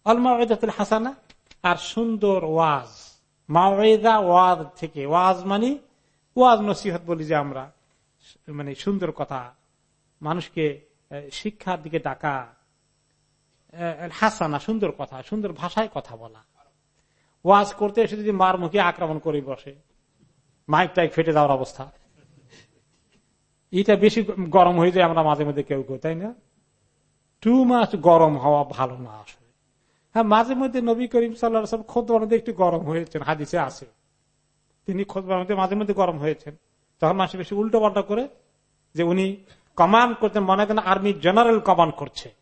অলমাউদাতুল হাসানা আর সুন্দর ওয়াজ মাওয়েদা ওয়াজ থেকে, ওয়াজ মানে ওয়াজ নসিহত বলি যে আমরা মানে সুন্দর কথা, মানুষকে শিক্ষার দিকে ডাকা হাসানা, সুন্দর কথা, সুন্দর ভাষায় কথা বলা। ওয়াজ করতে এসে যদি মার মুখে আক্রমণ করে বসে মাইক টাইক ফেটে দেওয়ার অবস্থা। এটা বেশি গরম হয়ে যায় আমরা মাঝে মধ্যে কেউ কেউ, তাই না? টু মাস গরম হওয়া ভালো না আসলে। হ্যাঁ মাঝে মধ্যে নবী করিম সাল্লাহ খোদ বানাতে একটু গরম হয়েছেন, হাদিসে আছে। তিনি খোদ বানাতে মাঝে মধ্যে গরম হয়েছেন। তখন মাসে বেশি উল্টো পাল্টা করে যে উনি কমান্ড করতেন, মনে করেন আর্মি জেনারেল কমান্ড করছে।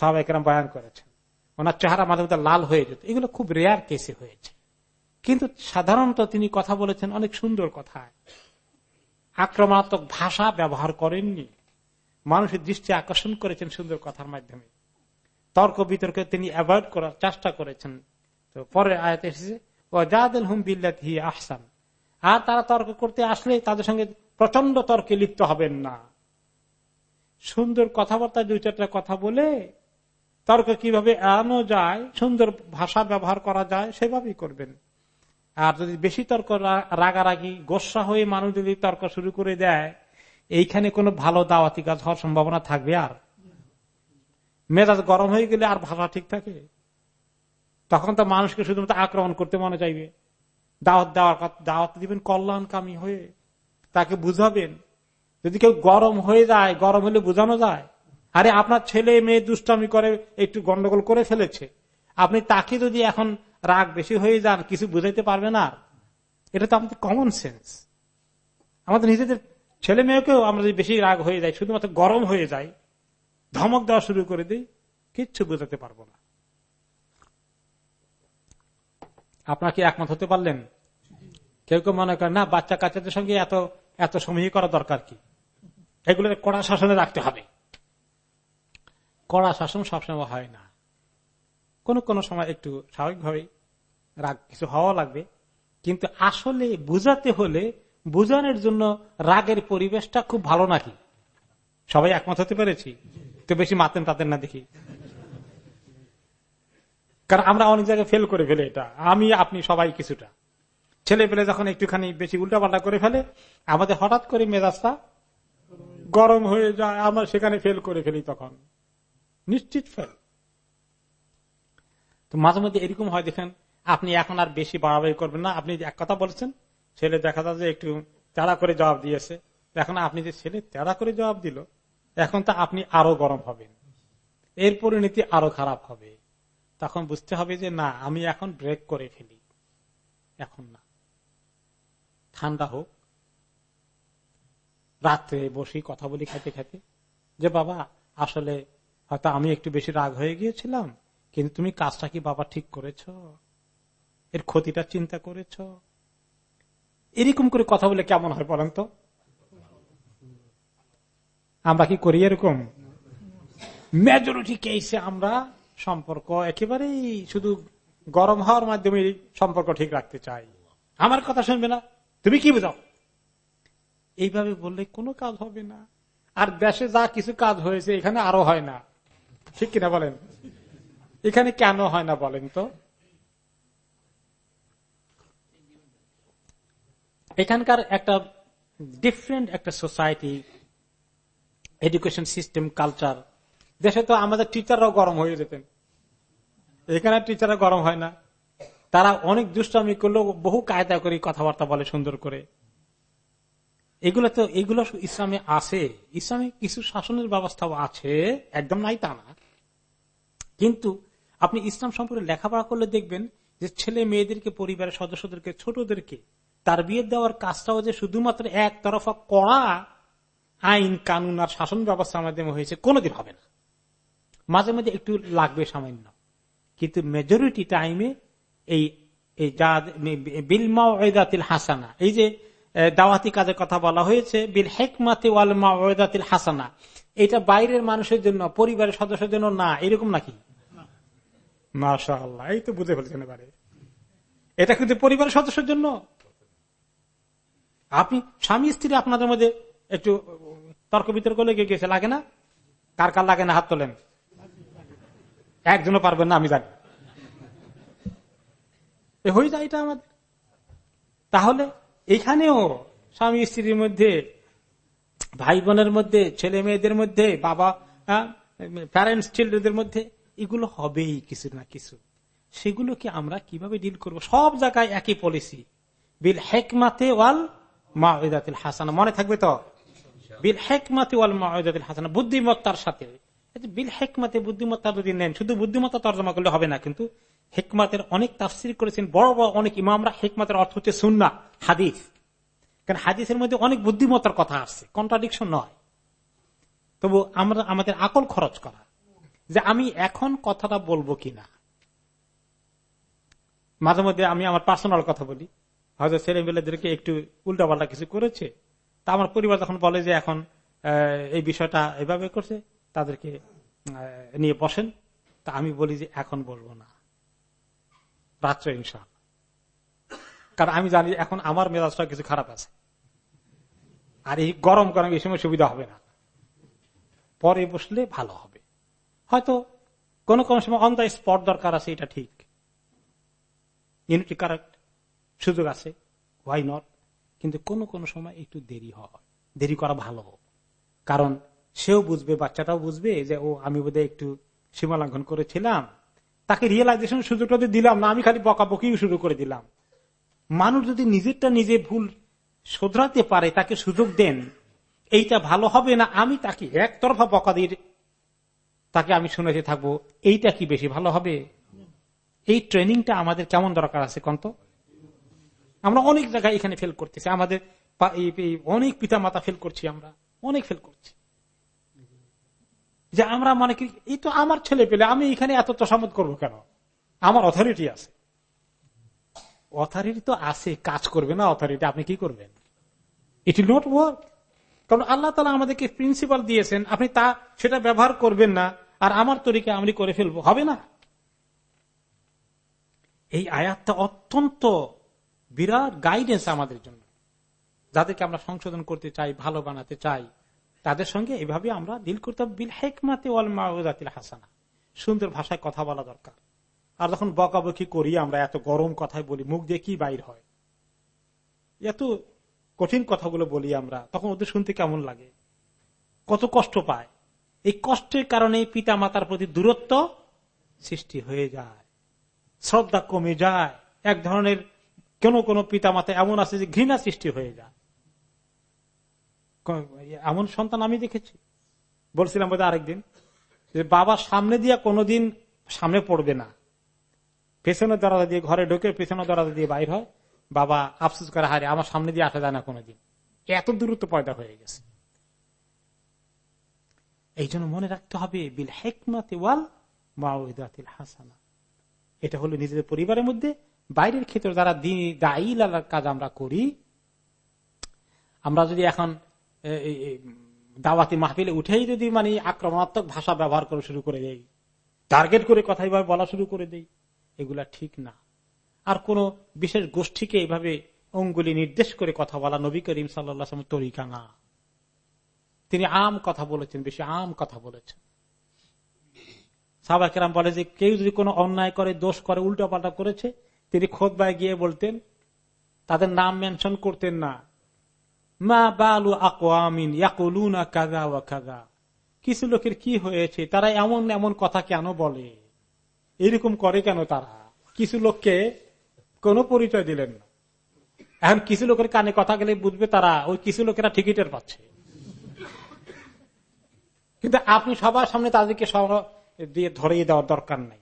সবাই কেরাম বয়ান করেছেন। ওনার চেহারা মাঝে মধ্যে লাল হয়ে যেত। এগুলো খুব রেয়ার কেসে হয়েছে। কিন্তু সাধারণত তিনি কথা বলেছেন অনেক সুন্দর কথা আক্রমণাত্মক ভাষা ব্যবহার করেননি। মানুষের দৃষ্টি আকর্ষণ করেছেন সুন্দর কথার মাধ্যমে। তর্ক বিতর্ক তিনি অ্যাভয়েড করার চেষ্টা করেছেন। তো পরে আয়াত এসেছে ও জাদেল হুম বিল্লাত হি আহসান। আর তারা তর্ক করতে আসলে তাদের সঙ্গে প্রচণ্ড তর্কে লিপ্ত হবেন না। সুন্দর কথাবার্তা দুই চারটা কথা বলে তর্ক কীভাবে এড়ানো যায়, সুন্দর ভাষা ব্যবহার করা যায়, সেভাবেই করবেন। আর যদি বেশি তর্ক রাগারাগি গোসা হয়ে মানুষ যদি তর্ক শুরু করে দেয়, এইখানে কোনো ভালো দাওয়াতি কাজ হওয়ার সম্ভাবনা থাকবে আর? মেজাজ গরম হয়ে গেলে আর ভাষা ঠিক থাকে? তখন তো মানুষকে শুধুমাত্র আক্রমণ করতে মনে চাইবে। দাওয়াত দেওয়ার দাওয়াত দিবেন কল্যাণকামী হয়ে। তাকে বুঝাবেন। যদি কেউ গরম হয়ে যায়, গরম হলে বোঝানো যায় আরে আপনার ছেলে মেয়ে দুষ্টামি করে, একটু গন্ডগোল করে ফেলেছে। আপনি তাকে যদি এখন রাগ বেশি হয়ে যান, কিছু বুঝাইতে পারবে না। এটা তো আমাদের কমন সেন্স আমাদের নিজেদের ছেলে মেয়েকেও আমরা যদি বেশি রাগ হয়ে যাই, শুধুমাত্র গরম হয়ে যায় ধমক দেওয়া শুরু করে দিই, কিচ্ছু বোঝাতে পারব না। আপনার কি একমত হতে পারলেন? কেউ কেউ মনে করেন, না বাচ্চা কাচ্চাদের সঙ্গে এত এত সময় করা দরকার কি? এগুলো কড়া শাসনে রাখতে হবে। কড়া শাসন সবসময় হয় না। কোন কোন সময় একটু স্বাভাবিকভাবে রাগ কিছু হওয়া লাগবে। কিন্তু আসলে বুঝাতে হলে বুঝানোর জন্য রাগের পরিবেশটা খুব ভালো নাকি? সবাই একমত হতে পেরেছি? তো বেশি মাতেন তাতেন না দেখি। কারণ আমরা অনেক জায়গায় ফেল করে ফেলে এটা। আমি, আপনি, সবাই কিছুটা। ছেলে পেলে যখন একটুখানি বেশি উল্টাপাল্টা করে ফেলে, আমাদের হঠাৎ করে মেজাজটা গরম হয়ে যায়, আমরা সেখানে ফেল করে ফেলি তখন। নিশ্চিত ফেল তো মাঝে মধ্যে এরকম হয়, দেখেন, আপনি এখন আর বেশি বাড়াবাড়ি করবেন না। আপনি এক কথা বলছেন, ছেলে দেখা যায় যে একটু তেড়া করে জবাব দিয়েছে। এখন আপনি যে ছেলে তেড়া করে জবাব দিল, এখন তো আপনি আরও গরম হবেন। এর পরিণতি আরও খারাপ হবে। তখন বুঝতে হবে যে, না, আমি এখন ব্রেক করে ফেলি। এখন না। ঠান্ডা হোক। রাত্রে বসি কথা বলি খাইতে খাইতে। যে, বাবা, আসলে হয়তো আমি একটু বেশি রাগ হয়ে গিয়েছিলাম, কিন্তু তুমি কাজটা কি বাবা ঠিক করেছ? এর ক্ষতিটা চিন্তা করেছ? এরকম করে কথা বলে কেমন হয় বলেন তো? আমরা কি করি এরকম? মেজরিটি কেসে আমরা সম্পর্ক একেবারেই শুধু গরম হওয়ার মাধ্যমে সম্পর্ক ঠিক রাখতে চাই। আমার কথা শুনবে না? তুমি কি বুঝাও? এইভাবে বললে কোনো কাজ হবে না। আর দেশে যা কিছু কাজ হয়েছে, এখানে আরও হয় না। ঠিক কিনা বলেন? এখানে কেন হয় না বলেন তো? এখানকার একটা ডিফারেন্ট একটা সোসাইটি এডুকেশন সিস্টেম কালচার দেশে তো আমাদের টিচাররাও গরম হয়ে যেতেন। এখানে টিচাররা গরম হয় না। তারা অনেক দুষ্টামি করলেও বহু কায়দা করে কথাবার্তা বলে সুন্দর করে। এগুলো তো, এগুলো ইসলামে আছে। ইসলামে কিছু শাসনের ব্যবস্থাও আছে। একদম নাই তা না। কিন্তু আপনি ইসলাম সম্পর্কে লেখাপড়া করলে দেখবেন যে ছেলে মেয়েদেরকে, পরিবারের সদস্যদেরকে, ছোটদেরকে তার বিয়ে দেওয়ার কাজটাও যে শুধুমাত্র এক তরফা কড়া আইন, কানুন আর শাসন ব্যবস্থার মাধ্যমে হয়েছে, কোনোদিন হবে না। মাঝে মাঝে একটু লাগবে সামান্য। কিন্তু মেজরিটি টাইমে এই এই যা বিলমা ওয়েদাতিল হাসানা, এই যে দাওয়াতি কাজের কথা বলা হয়েছে, বিল হেকমাতে ওয়াল মা ওয়েদাতিল হাসানা, এটা বাইরের মানুষের জন্য, পরিবারের সদস্যের জন্য না, এরকম নাকি? মাশা আল্লাহ এই তো বুঝে ফেলছেন এবারে। এটা কিন্তু পরিবারের সদস্যের জন্য। আপনি, স্বামী, স্ত্রী আপনাদের মধ্যে একটু তর্ক বিতর্ক লেগে গেছে, লাগে না? কার কার লাগে না হাত তোলেন? একজনও পারবেন না, আমি জানি। হয়ে যায় এটা আমাদের। তাহলে এখানেও স্বামী, স্ত্রীর মধ্যে ভাই বোনের মধ্যে ছেলে মেয়েদের মধ্যে, বাবা প্যারেন্টস চিলড্রেনদের মধ্যে এগুলো হবেই কিছু না কিছু। সেগুলোকে আমরা কীভাবে ডিল করব? সব জায়গায় একই পলিসি বিল হেকমাতে ওয়াল মাহিদাতিল হাসানা। মনে থাকবে তো? বিল হেকমাতে ওয়াল মাহিদাতিল হাসানা। বুদ্ধিমত্তার সাথে। বিল হেকমাতে বুদ্ধিমত্তা যদি নেন, শুধু বুদ্ধিমত্তা তর্জমা করলে হবে না কিন্তু হেকমাতের অনেক তাফসির করেছেন, বড় বড় অনেক ইমামরা হেকমাতের অর্থ হচ্ছে সুন্না হাদিস। কারণ হাদিসের মধ্যে অনেক বুদ্ধিমত্তার কথা আসছে। কন্ট্রাডিকশন নয়। তবু আমরা, আমাদের আকল খরচ করা। যে আমি এখন কথাটা বলব কিনা? মাঝে মধ্যে আমি আমার পার্সোনাল কথা বলি। হয়তো ছেলে মেয়েদেরকে একটু উল্টাপাল্টা কিছু করেছে। তা আমার পরিবার যখন বলে যে এখন এই বিষয়টা এভাবে করছে, তাদেরকে নিয়ে বসেন। তা আমি বলি যে এখন বলব না। রাত্রে ইনশাল কারণ আমি জানি এখন আমার মেজাজটা কিছু খারাপ আছে। আর এই গরম গরম এই সময় সুবিধা হবে না। পরে বসলে ভালো হবে। হয়তো কোন কোন সময় অন দ্য স্পট দরকার আছে, এটা ঠিক। ইউনিটি কারেক্ট সুযোগ আছে হোয়াই নট কিন্তু কোন কোন সময় একটু দেরি হয়। দেরি করা ভালো। কারণ সেও বুঝবে, বাচ্চাটাও বুঝবে যে, ও আমি বোধহয় একটু সীমা লঙ্ঘন করেছিলাম। তাকে রিয়েলাইজেশন সুযোগটা দিলাম না, আমি খালি বকাবকি শুরু করে দিলাম। মানুষ যদি নিজেরটা নিজে ভুল শোধরাতে পারে, তাকে সুযোগ দেন, এইটা ভালো হবে না, আমি তাকে একতরফা বকা দিয়ে তাকে আমি শুনেছি থাকব। এইটা কি বেশি ভালো হবে? এই ট্রেনিংটা আমাদের কেমন দরকার আছে কন্ত? আমরা অনেক জায়গায় এখানে ফেল করতেছি। আমাদের অনেক পিতা মাতা ফেল করছি আমরা। অনেক ফেল করছি। যে আমরা মনে করি এই তো আমার ছেলে পেলে আমি এখানে এত তোষামত করব কেন? আমার অথরিটি আছে। অথরিটি তো আছে, কাজ করবে না অথরিটি আপনি কি করবেন? ইট উইল নট ওয়ার্ক কারণ আল্লাহ তালা আমাদেরকে প্রিন্সিপাল দিয়েছেন, আপনি তা, সেটা ব্যবহার করবেন না। আর আমার তরিকে আমি করে ফেলব। হবে না? এই আয়াতটা অত্যন্ত বিরাট গাইডেন্স আমাদের জন্য। যাদেরকে আমরা সংশোধন করতে চাই, ভালো বানাতে চাই, তাদের সঙ্গে এভাবে আমরা দিল করতাম বিল হেকমাতে ওয়াল মাউজাতিল হাসানা। সুন্দর ভাষায় কথা বলা দরকার। আর যখন বকাবকি করি, আমরা এত গরম কথায় বলি, মুখ দিয়ে কি বাইর হয়? এত কঠিন কথাগুলো বলি আমরা, তখন ওদের শুনতে কেমন লাগে? কত কষ্ট পায়? এই কষ্টের কারণে পিতা মাতার প্রতি দূরত্ব সৃষ্টি হয়ে যায়। শ্রদ্ধা কমে যায়। এক ধরনের কোন কোন পিতা মাতা এমন আছে যে ঘৃণা সৃষ্টি হয়ে যায়। এমন সন্তান আমি দেখেছি। বলছিলাম বোধহয় আরেকদিন যে বাবা সামনে দিয়ে কোনোদিন সামনে পড়বে না। পেছনের দরজা দিয়ে ঘরে ঢোকে পেছনের দরজা দিয়ে বাইর হয়। বাবা, আফসুস করে হারে আমার সামনে দিয়ে আসা যায় না কোনোদিন। এত দূরত্ব পয়দা হয়ে গেছে। এই জন্য মনে রাখতে হবে, বিল হেকমত ওয়াল মাউদাতিল হাসানা। এটা হলো নিজেদের পরিবারের মধ্যে, বাইরের ক্ষেত্রে যারা দায়ী লালার কাজ আমরা করি, আমরা যদি এখন দাওয়াতি মাহফিলে উঠেই যদি মানে আক্রমণাত্মক ভাষা ব্যবহার করে শুরু করে দেই, টার্গেট করে কথা এভাবে বলা শুরু করে দেই, এগুলা ঠিক না। আর কোন বিশেষ গোষ্ঠীকে এভাবে অঙ্গুলি নির্দেশ করে কথা বলা নবী করিম সাল্লা তরিকা না। তিনি আম কথা বলেছেন, বেশি আম কথা বলেছেন। সাহবাকেরাম বলে যে, কেউ যদি কোনো অন্যায় করে, দোষ করে উল্টা পাল্টা করেছে, তিনি খোদবায় গিয়ে বলতেন, তাদের নাম মেনশন করতেন না। মা বালু আকোয়ামিন কিছু লোকের কি হয়েছে? তারা এমন এমন কথা কেন বলে? এরকম করে কেন তারা? কিছু লোককে কোনো পরিচয় দিলেন না। এখন কিছু লোকের কানে কথা গেলে বুঝবে তারা, ওই কিছু লোকেরা টিকিটের পাচ্ছে। কিন্তু আপনি সবার সামনে তাদেরকে দিয়ে ধরিয়ে দেওয়ার দরকার নাই।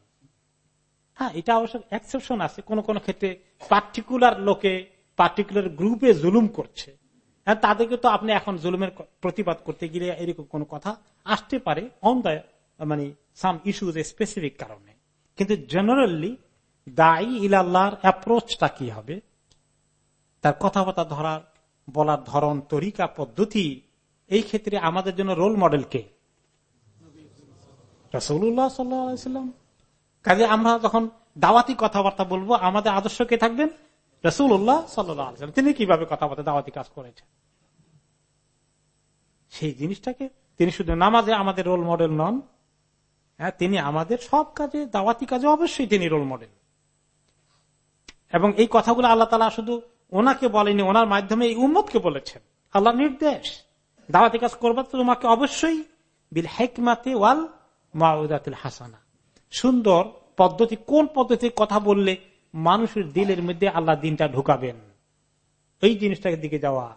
হ্যাঁ এটা অবশ্য এক্সেপশন আছে। কোন কোন ক্ষেত্রে পার্টিকুলার লোকে পার্টিকুলার গ্রুপে জুলুম করছে। হ্যাঁ তাদেরকে তো আপনি এখন জুলুমের প্রতিবাদ করতে গেলে এরকম কোন কথা আসতে পারে অন দ্য মানে সাম ইস্যুজ স্পেসিফিক কারণে। কিন্তু জেনারেলি দায়ী ইলাল্লাহর অ্যাপ্রোচটা কি হবে? তার কথাবার্তা ধরার, বলার ধরন, তরিকা, পদ্ধতি, এই ক্ষেত্রে আমাদের জন্য রোল মডেল কে? রসুল্লাহ সাল্লাম। কাজে আমরা যখন দাওয়াতি কথাবার্তা বলব, আমাদের আদর্শ কে থাকবেন? রসুল্লাহ সাল্লাম। তিনি কীভাবে কথাবার্তা, দাওয়াতি কাজ করেছেন? সেই জিনিসটাকে তিনি শুধু নামাজে আমাদের রোল মডেল নন হ্যাঁ তিনি আমাদের সব কাজে, দাওয়াতি কাজে অবশ্যই তিনি রোল মডেল এবং এই কথাগুলো আল্লাহ তালা শুধু ওনাকে বলেনি, ওনার মাধ্যমে এই উম্মতকে বলেছেন। আল্লাহ নির্দেশ। দাওয়াতি কাজ করবা তোমাকে অবশ্যই বিল হেকমাতে ওয়াল মাউদাতুল হাসানা। সুন্দর পদ্ধতি, কোন পদ্ধতির কথা বললে মানুষের দিলের মধ্যে আল্লাহ দিনটা ঢুকাবেন? এই জিনিসটাকে দিকে যাওয়া।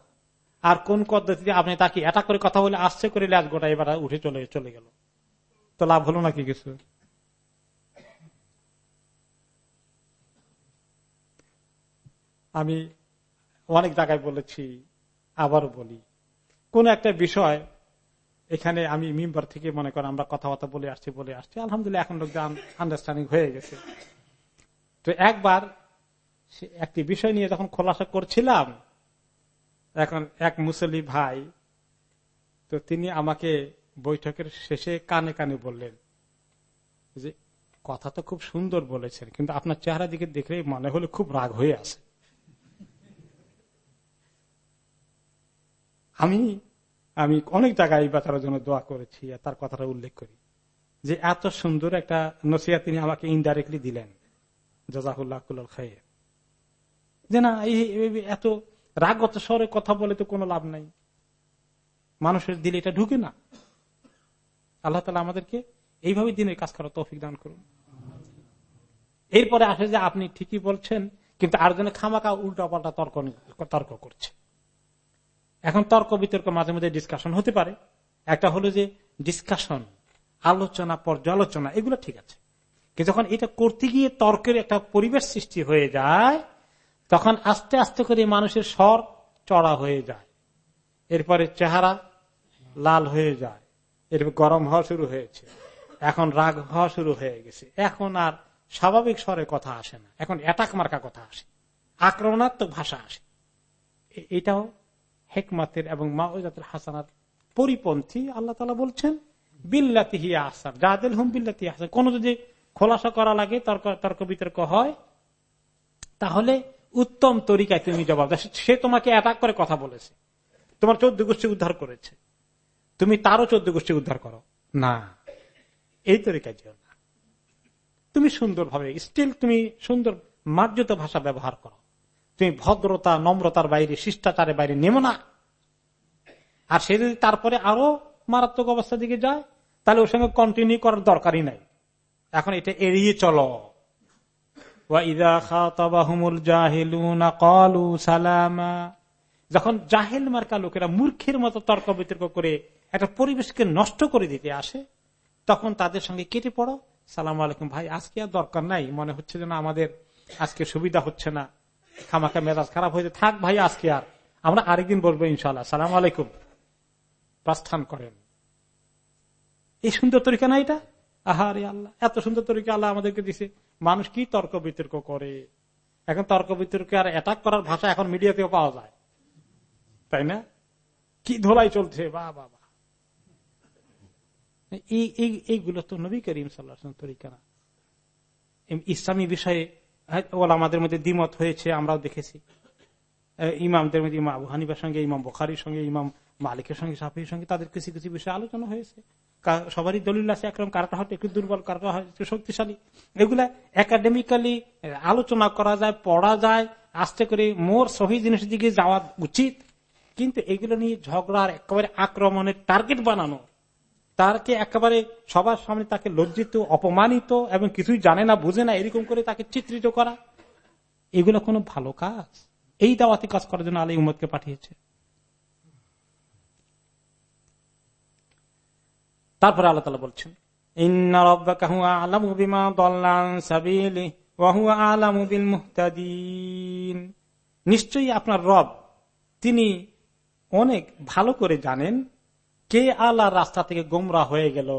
আর কোন পদ্ধতিতে আপনি তাকে এটা করে কথা বলে আসছে করে লাজ গোটা এবার উঠে চলে চলে গেল। তো লাভ হলো নাকি কিছু? আমি অনেক জায়গায় বলেছি, আবারও বলি। কোন একটা বিষয় এখানে আমি মিম্বার থেকে মনে করেন আমরা কথাবার্তা বলে আসছি বলে আসছি। আলহামদুলিল্লাহ, এখন লোক আন্ডারস্ট্যান্ডিং হয়ে গেছে। তো একবার একটি বিষয় নিয়ে যখন খোলাসা করছিলাম, এখন এক মুসলি ভাই, তো তিনি আমাকে বৈঠকের শেষে কানে কানে বললেন যে, কথা তো খুব সুন্দর বলেছেন, কিন্তু আপনার চেহারা দিকে দেখলেই মনে হলে খুব রাগ হয়ে আছে। আমি আমি অনেক জায়গায় এই বাচ্চার জন্য দোয়া করেছি আর তার কথাটা উল্লেখ করি। যে এত সুন্দর একটা নসিয়া তিনি আমাকে ইনডাইরেক্টলি দিলেন। জাজাহুল্লাহ খাইয়ে যে না এত রাগত স্বরে কথা বলে তো কোনো লাভ নাই। মানুষের দিলে এটা ঢুকে না। আল্লাহ তালা আমাদেরকে এইভাবে দিনের কাজ করার তৌফিক দান করুন। এরপরে আসে যে আপনি ঠিকই বলছেন, কিন্তু আর জন্য খামাকা উল্টা পাল্টা তর্ক তর্ক করছে। এখন তর্ক বিতর্ক মাঝে মাঝে ডিসকাশন হতে পারে। একটা হলো যে ডিসকাশন আলোচনা, পর্যালোচনা, এগুলো ঠিক আছে। কিন্তু যখন এটা করতে গিয়ে তর্কের একটা পরিবেশ সৃষ্টি হয়ে যায়, তখন আস্তে আস্তে করে মানুষের স্বর চড়া হয়ে যায়। এরপরে চেহারা লাল হয়ে যায়। এরপর গরম হওয়া শুরু হয়েছে। এখন রাগ হওয়া শুরু হয়ে গেছে। এখন আর স্বাভাবিক স্বরে কথা আসে না। এখন অ্যাটাক মার্কা কথা আসে। আক্রমণাত্মক ভাষা আসে। এটাও হেকমাতের এবং মাওজাতের হাসানার পরিপন্থী, আল্লাহ তালা বলছেন, বিল্লাতি হিয়া আসার জাদেল হুম বিল্লাতি আসার কোন যদি খোলাসা করা লাগে, তর্ক তর্ক বিতর্ক হয়, তাহলে উত্তম তরিকায় তুমি জবাব সে তোমাকে অ্যাটাক করে কথা বলেছে। তোমার চোদ্দ গোষ্ঠী উদ্ধার করেছে। তুমি তারও চোদ্দ গোষ্ঠী উদ্ধার করো। না, এই তরিকায় যেও না। তুমি সুন্দরভাবে স্টিল তুমি সুন্দর মার্জিত ভাষা ব্যবহার করো। তুমি ভদ্রতা, নম্রতার বাইরে, শিষ্টাচারের বাইরে নেমো না। আর সে যদি তারপরে আরও মারাত্মক অবস্থার দিকে যায়, তাহলে ওর সঙ্গে কন্টিনিউ করার দরকারই নাই। এখন এটা এড়িয়ে চলো। যখন জাহেল মার্কা লোকেরা মূর্খের মতো তর্ক বিতর্ক করে একটা পরিবেশকে নষ্ট করে দিতে আসে, তখন তাদের সঙ্গে কেটে পড়ো। সালাম আলাইকুম ভাই, আজকে আর দরকার নাই। মনে হচ্ছে যে না আমাদের আজকে সুবিধা হচ্ছে না। খামাখা মেজাজ খারাপ হয়েছে থাক ভাই, আজকে আর। আমরা আরেকদিন বলব ইনশাল্লাহ সালাম আলাইকুম। প্রস্থান করেন। এই সুন্দর তরিকা না এটা? আহারে আল্লাহ, এত সুন্দর তরিকা আল্লাহ আমাদেরকে দিছে। মানুষ কি তর্ক বিতর্ক করে? এখন তর্ক বিতর্ক আর অ্যাটাক করার ভাষা এখন মিডিয়াতেও পাওয়া যায়। তাই না? কি ধোলাই চলছে? বা বাবা এই- এই- এইগুলো তো নবী করিম সাল্লাহ তরিকা না। ইসলামী বিষয়ে ওলা আমাদের মধ্যে দ্বিমত হয়েছে, আমরাও দেখেছি। ইমামদের মধ্যে, ইমাম আবু হানিবার সঙ্গে, ইমাম বখারির সঙ্গে, ইমাম মালিকের সঙ্গে, সাফির সঙ্গে, তাদের কিছু কিছু বিষয়ে আলোচনা হয়েছে। সবারই দলিল আছে, একরকম কারোটা হয়তো একটু দুর্বল কারোটা হয় একটু শক্তিশালী। এগুলা একাডেমিক্যালি আলোচনা করা যায়, পড়া যায়, আস্তে করে মোর সহি জিনিসের দিকে যাওয়া উচিত। কিন্তু এগুলো নিয়ে ঝগড়ার, একেবারে আক্রমণের টার্গেট বানানো। তারকে একেবারে সবার সামনে তাকে লজ্জিত, অপমানিত এবং কিছুই জানে না, বুঝে না, এরকম করে তাকে চিত্রিত করা, এগুলো কোনো ভালো কাজ? এই দাওয়াতি কাজ করার জন্য আলী উম্মদকে পাঠিয়েছে। তারপরে আল্লাহ তালা বলছেন নিশ্চয়ই আপনার রব, তিনি অনেক ভালো করে জানেন কে আল্লাহ রাস্তা থেকে গোমরা হয়ে গেল?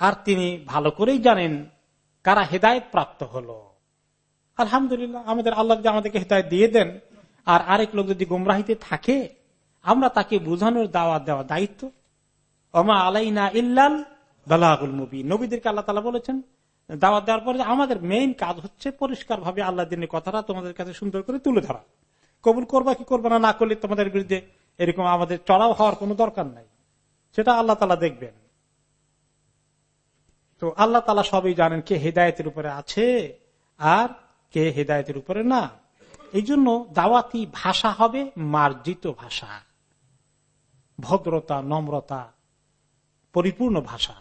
আর তিনি ভালো করেই জানেন কারা হেদায়ত প্রাপ্ত হলো। আলহামদুলিল্লাহ, আমাদের আল্লাহ যদি আমাদেরকে হেদায়ত দিয়ে দেন, আর আরেক লোক যদি গোমরাহিতে থাকে, আমরা তাকে বোঝানোর দাওয়াত দেওয়া দায়িত্ব। অমা আলাইনা ইল্লাল বালাগুল মুবি নবীদেরকে আল্লাহ তালা বলেছেন, দাওয়াত দেওয়ার পরে আমাদের মেইন কাজ হচ্ছে পরিষ্কার ভাবে আল্লাহ দিনের কথাটা তোমাদের কাছে সুন্দর করে তুলে ধরা। কবুল করবা কি করবা না করলে তোমাদের বিরুদ্ধে এরকম আমাদের চড়াও হওয়ার কোনো দরকার নাই। সেটা আল্লাহ তালা দেখবেন। তো আল্লাহ তালা সবই জানেন কে হেদায়তের উপরে আছে আর কে হেদায়তের উপরে না। এই জন্য দাওয়াতি ভাষা হবে মার্জিত ভাষা। ভদ্রতা, নম্রতা, পরিপূর্ণ ভাষা,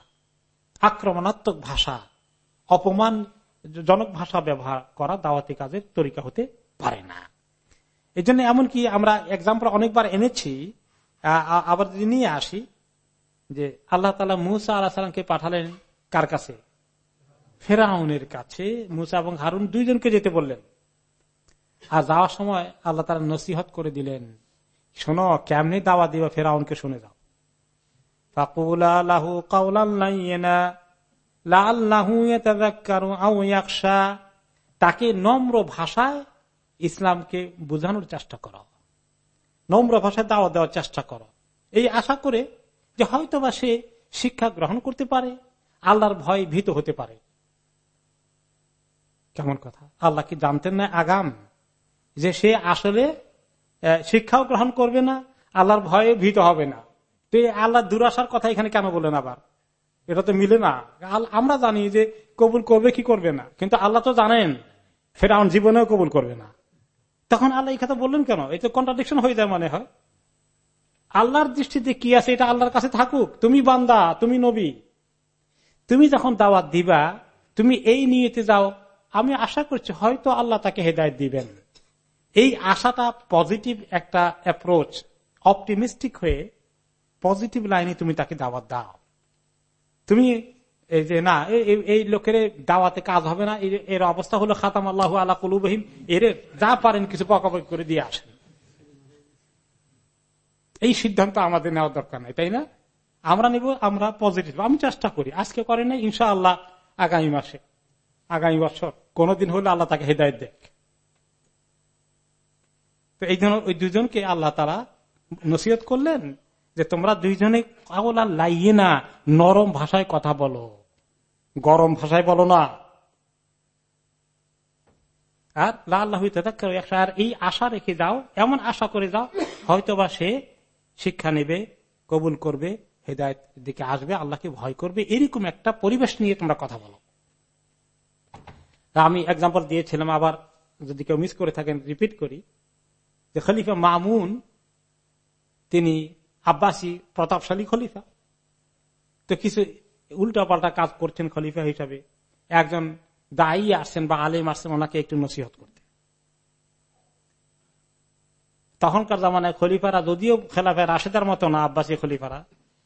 আক্রমণাত্মক ভাষা অপমান জনক ভাষা ব্যবহার করা দাওয়াতি কাজের তরিকা হতে পারে না। এই জন্য এমনকি আমরা এক্সাম্পল অনেকবার এনেছি আবার যদি নিয়ে আসি, যে আল্লাহ তালা মুসা আল্লাহ সালামকে পাঠালেন কার কাছে? ফেরাউনের কাছে। মুসা এবং হারুন দুইজনকে যেতে বললেন। আর যাওয়ার সময় আল্লাহ তালা নসিহত করে দিলেন, শোনো, কেমনি দাওয়া দিবা ফেরাউনকে শুনে যাও। তাকে নম্র ভাষায় ইসলামকে বোঝানোর চেষ্টা করো। নম্র ভাষায় দাওয়া দেওয়ার চেষ্টা করো। এই আশা করে যে হয়তোবা সে শিক্ষা গ্রহণ করতে পারে, আল্লাহর ভয় ভীত হতে পারে। কেমন কথা? আল্লাহ কি জানতেন না আগাম? যে সে আসলে শিক্ষাও গ্রহণ করবে না, আল্লাহর ভয়ে ভীত হবে না। তো এই আল্লাহ দুরাশার কথা এখানে কেন বলেন আবার? এটা তো মিলে না। আমরা জানি যে কবুল করবে কি করবে না। কিন্তু আল্লাহ তো জানেন, ফেরাউন জীবনেও কবুল করবে না। তখন আল্লাহ এই কথা বললেন কেন? এই তো কন্ট্রাডিকশন হয়ে যায় মনে হয়। আল্লাহর দৃষ্টিতে কি আছে এটা আল্লাহর কাছে থাকুক। তুমি বান্দা, তুমি নবী। তুমি যখন দাওয়াত দিবা, তুমি এই নিয়েতে যাও, আমি আশা করছি হয়তো আল্লাহ তাকে হেদায়ত দিবেন। এই আশাটা পজিটিভ একটা অ্যাপ্রোচ অপটিমিস্টিক হয়ে পজিটিভ লাইনে তুমি তাকে দাওয়াত দাও। তুমি এই যে না এই লোকের দাওয়াতে কাজ হবে না, এর অবস্থা হলো খাতাম আল্লাহ আল্লাহ কলুবহিম, এর যা পারেন কিছু পকাপকি করে দিয়ে আসেন। এই সিদ্ধান্ত আমাদের নেওয়ার দরকার নাই, তাই না? আমরা নিব, আমরা পজিটিভ আমি চেষ্টা করি, আজকে করেন না ইনশা আল্লাহ আগামী মাসে, আগামী বছর। কোনদিন হলে আল্লাহ তাকে হেদায়ত দেখ। তো এই জন্য ওই দুজনকে আল্লাহ তারা নসিহত করলেন যে তোমরা দুইজনে কাগলা লাইয়ে না, নরম ভাষায় কথা বলো। গরম ভাষায় বলো না। আর লাল্লাহ আর এই আশা রেখে যাও, এমন আশা করে যাও, হয়তোবা সে শিক্ষা নেবে, কবুল করবে, হেদায়ত দিকে আসবে, আল্লাহকে ভয় করবে, এরকম একটা পরিবেশ নিয়ে তোমরা কথা বলো। আমি এক্সাম্পল দিয়েছিলাম, আবার যদি কেউ মিস করে থাকেন রিপিট করি। যে খলিফা মামুন, তিনি আব্বাসী প্রতাপশালী খলিফা। তো কিছু উল্টা পাল্টা কাজ করছেন খলিফা হিসাবে। একজন দায়ী আসছেন বা আলেম আসছেন ওনাকে একটু নসিহত করতে তখনকার জামানায় খলিফারা যদিও খেলাফে রাশেদার মতো না, আব্বাসী খলিফারা,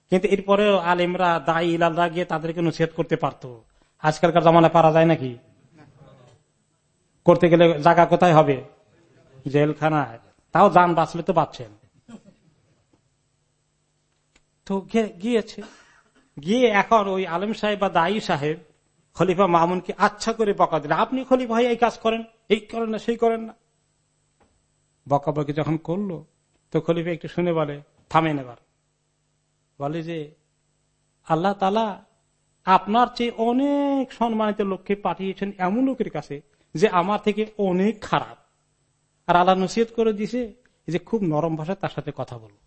কিন্তু এরপরেও আলিমরা, দায়ী ইলালরা গিয়ে তাদেরকে নসিহত করতে পারত। আজকালকার জামানায় পারা যায় নাকি? করতে গেলে জায়গা কোথায় হবে? জেলখানায়। তাও যান বাঁচলে তো বাঁচছেন। তো গিয়েছে। গিয়ে এখন ওই আলম সাহেব বা দায়ী সাহেব, খলিফা মামুনকে আচ্ছা করে বকা দিলে আপনি খলিফা এই কাজ করেন, এই করেন না, সেই করেন না। বকাবকি যখন করল, তো খলিফা একটু শুনে বলে, থামেন এবার। বলে যে, আল্লাহ তালা আপনার চেয়ে অনেক সম্মানিত লোককে পাঠিয়েছেন এমন লোকের কাছে যে আমার থেকে অনেক খারাপ। আর আল্লাহ নসিহত করে দিছে যে খুব নরম ভাষায় তার সাথে কথা বলব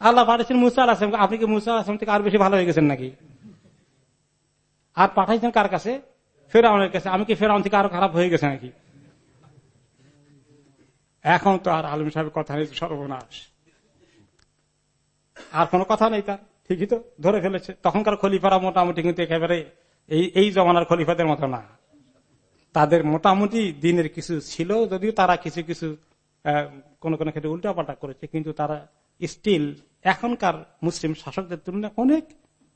আল্লাহ পাঠিয়েছেন মুসা আল আসলাম আপনি কি মুসা আসলাম থেকে আর বেশি ভালো হয়ে গেছেন নাকি? আর পাঠাইছেন কার কাছে? ফেরাউনের কাছে। আমি কি ফেরাউন থেকে আরও খারাপ হয়ে গেছে নাকি? এখন তো আর আলম সাহেবের কথা নেই, সর্বনাশ। আর কোনো কথা নেই তার। ঠিকই তো, ধরে ফেলেছে। তখনকার খলিফারা মোটামুটি কিন্তু একেবারে এই এই জমানার খলিফাদের মতো না। তাদের মোটামুটি দিনের কিছু ছিল, যদিও তারা কিছু কিছু কোন কোনো ক্ষেত্রে উল্টাপাল্টা করেছে, কিন্তু তারা স্টিল এখনকার মুসলিম শাসকদের তুলনায় অনেক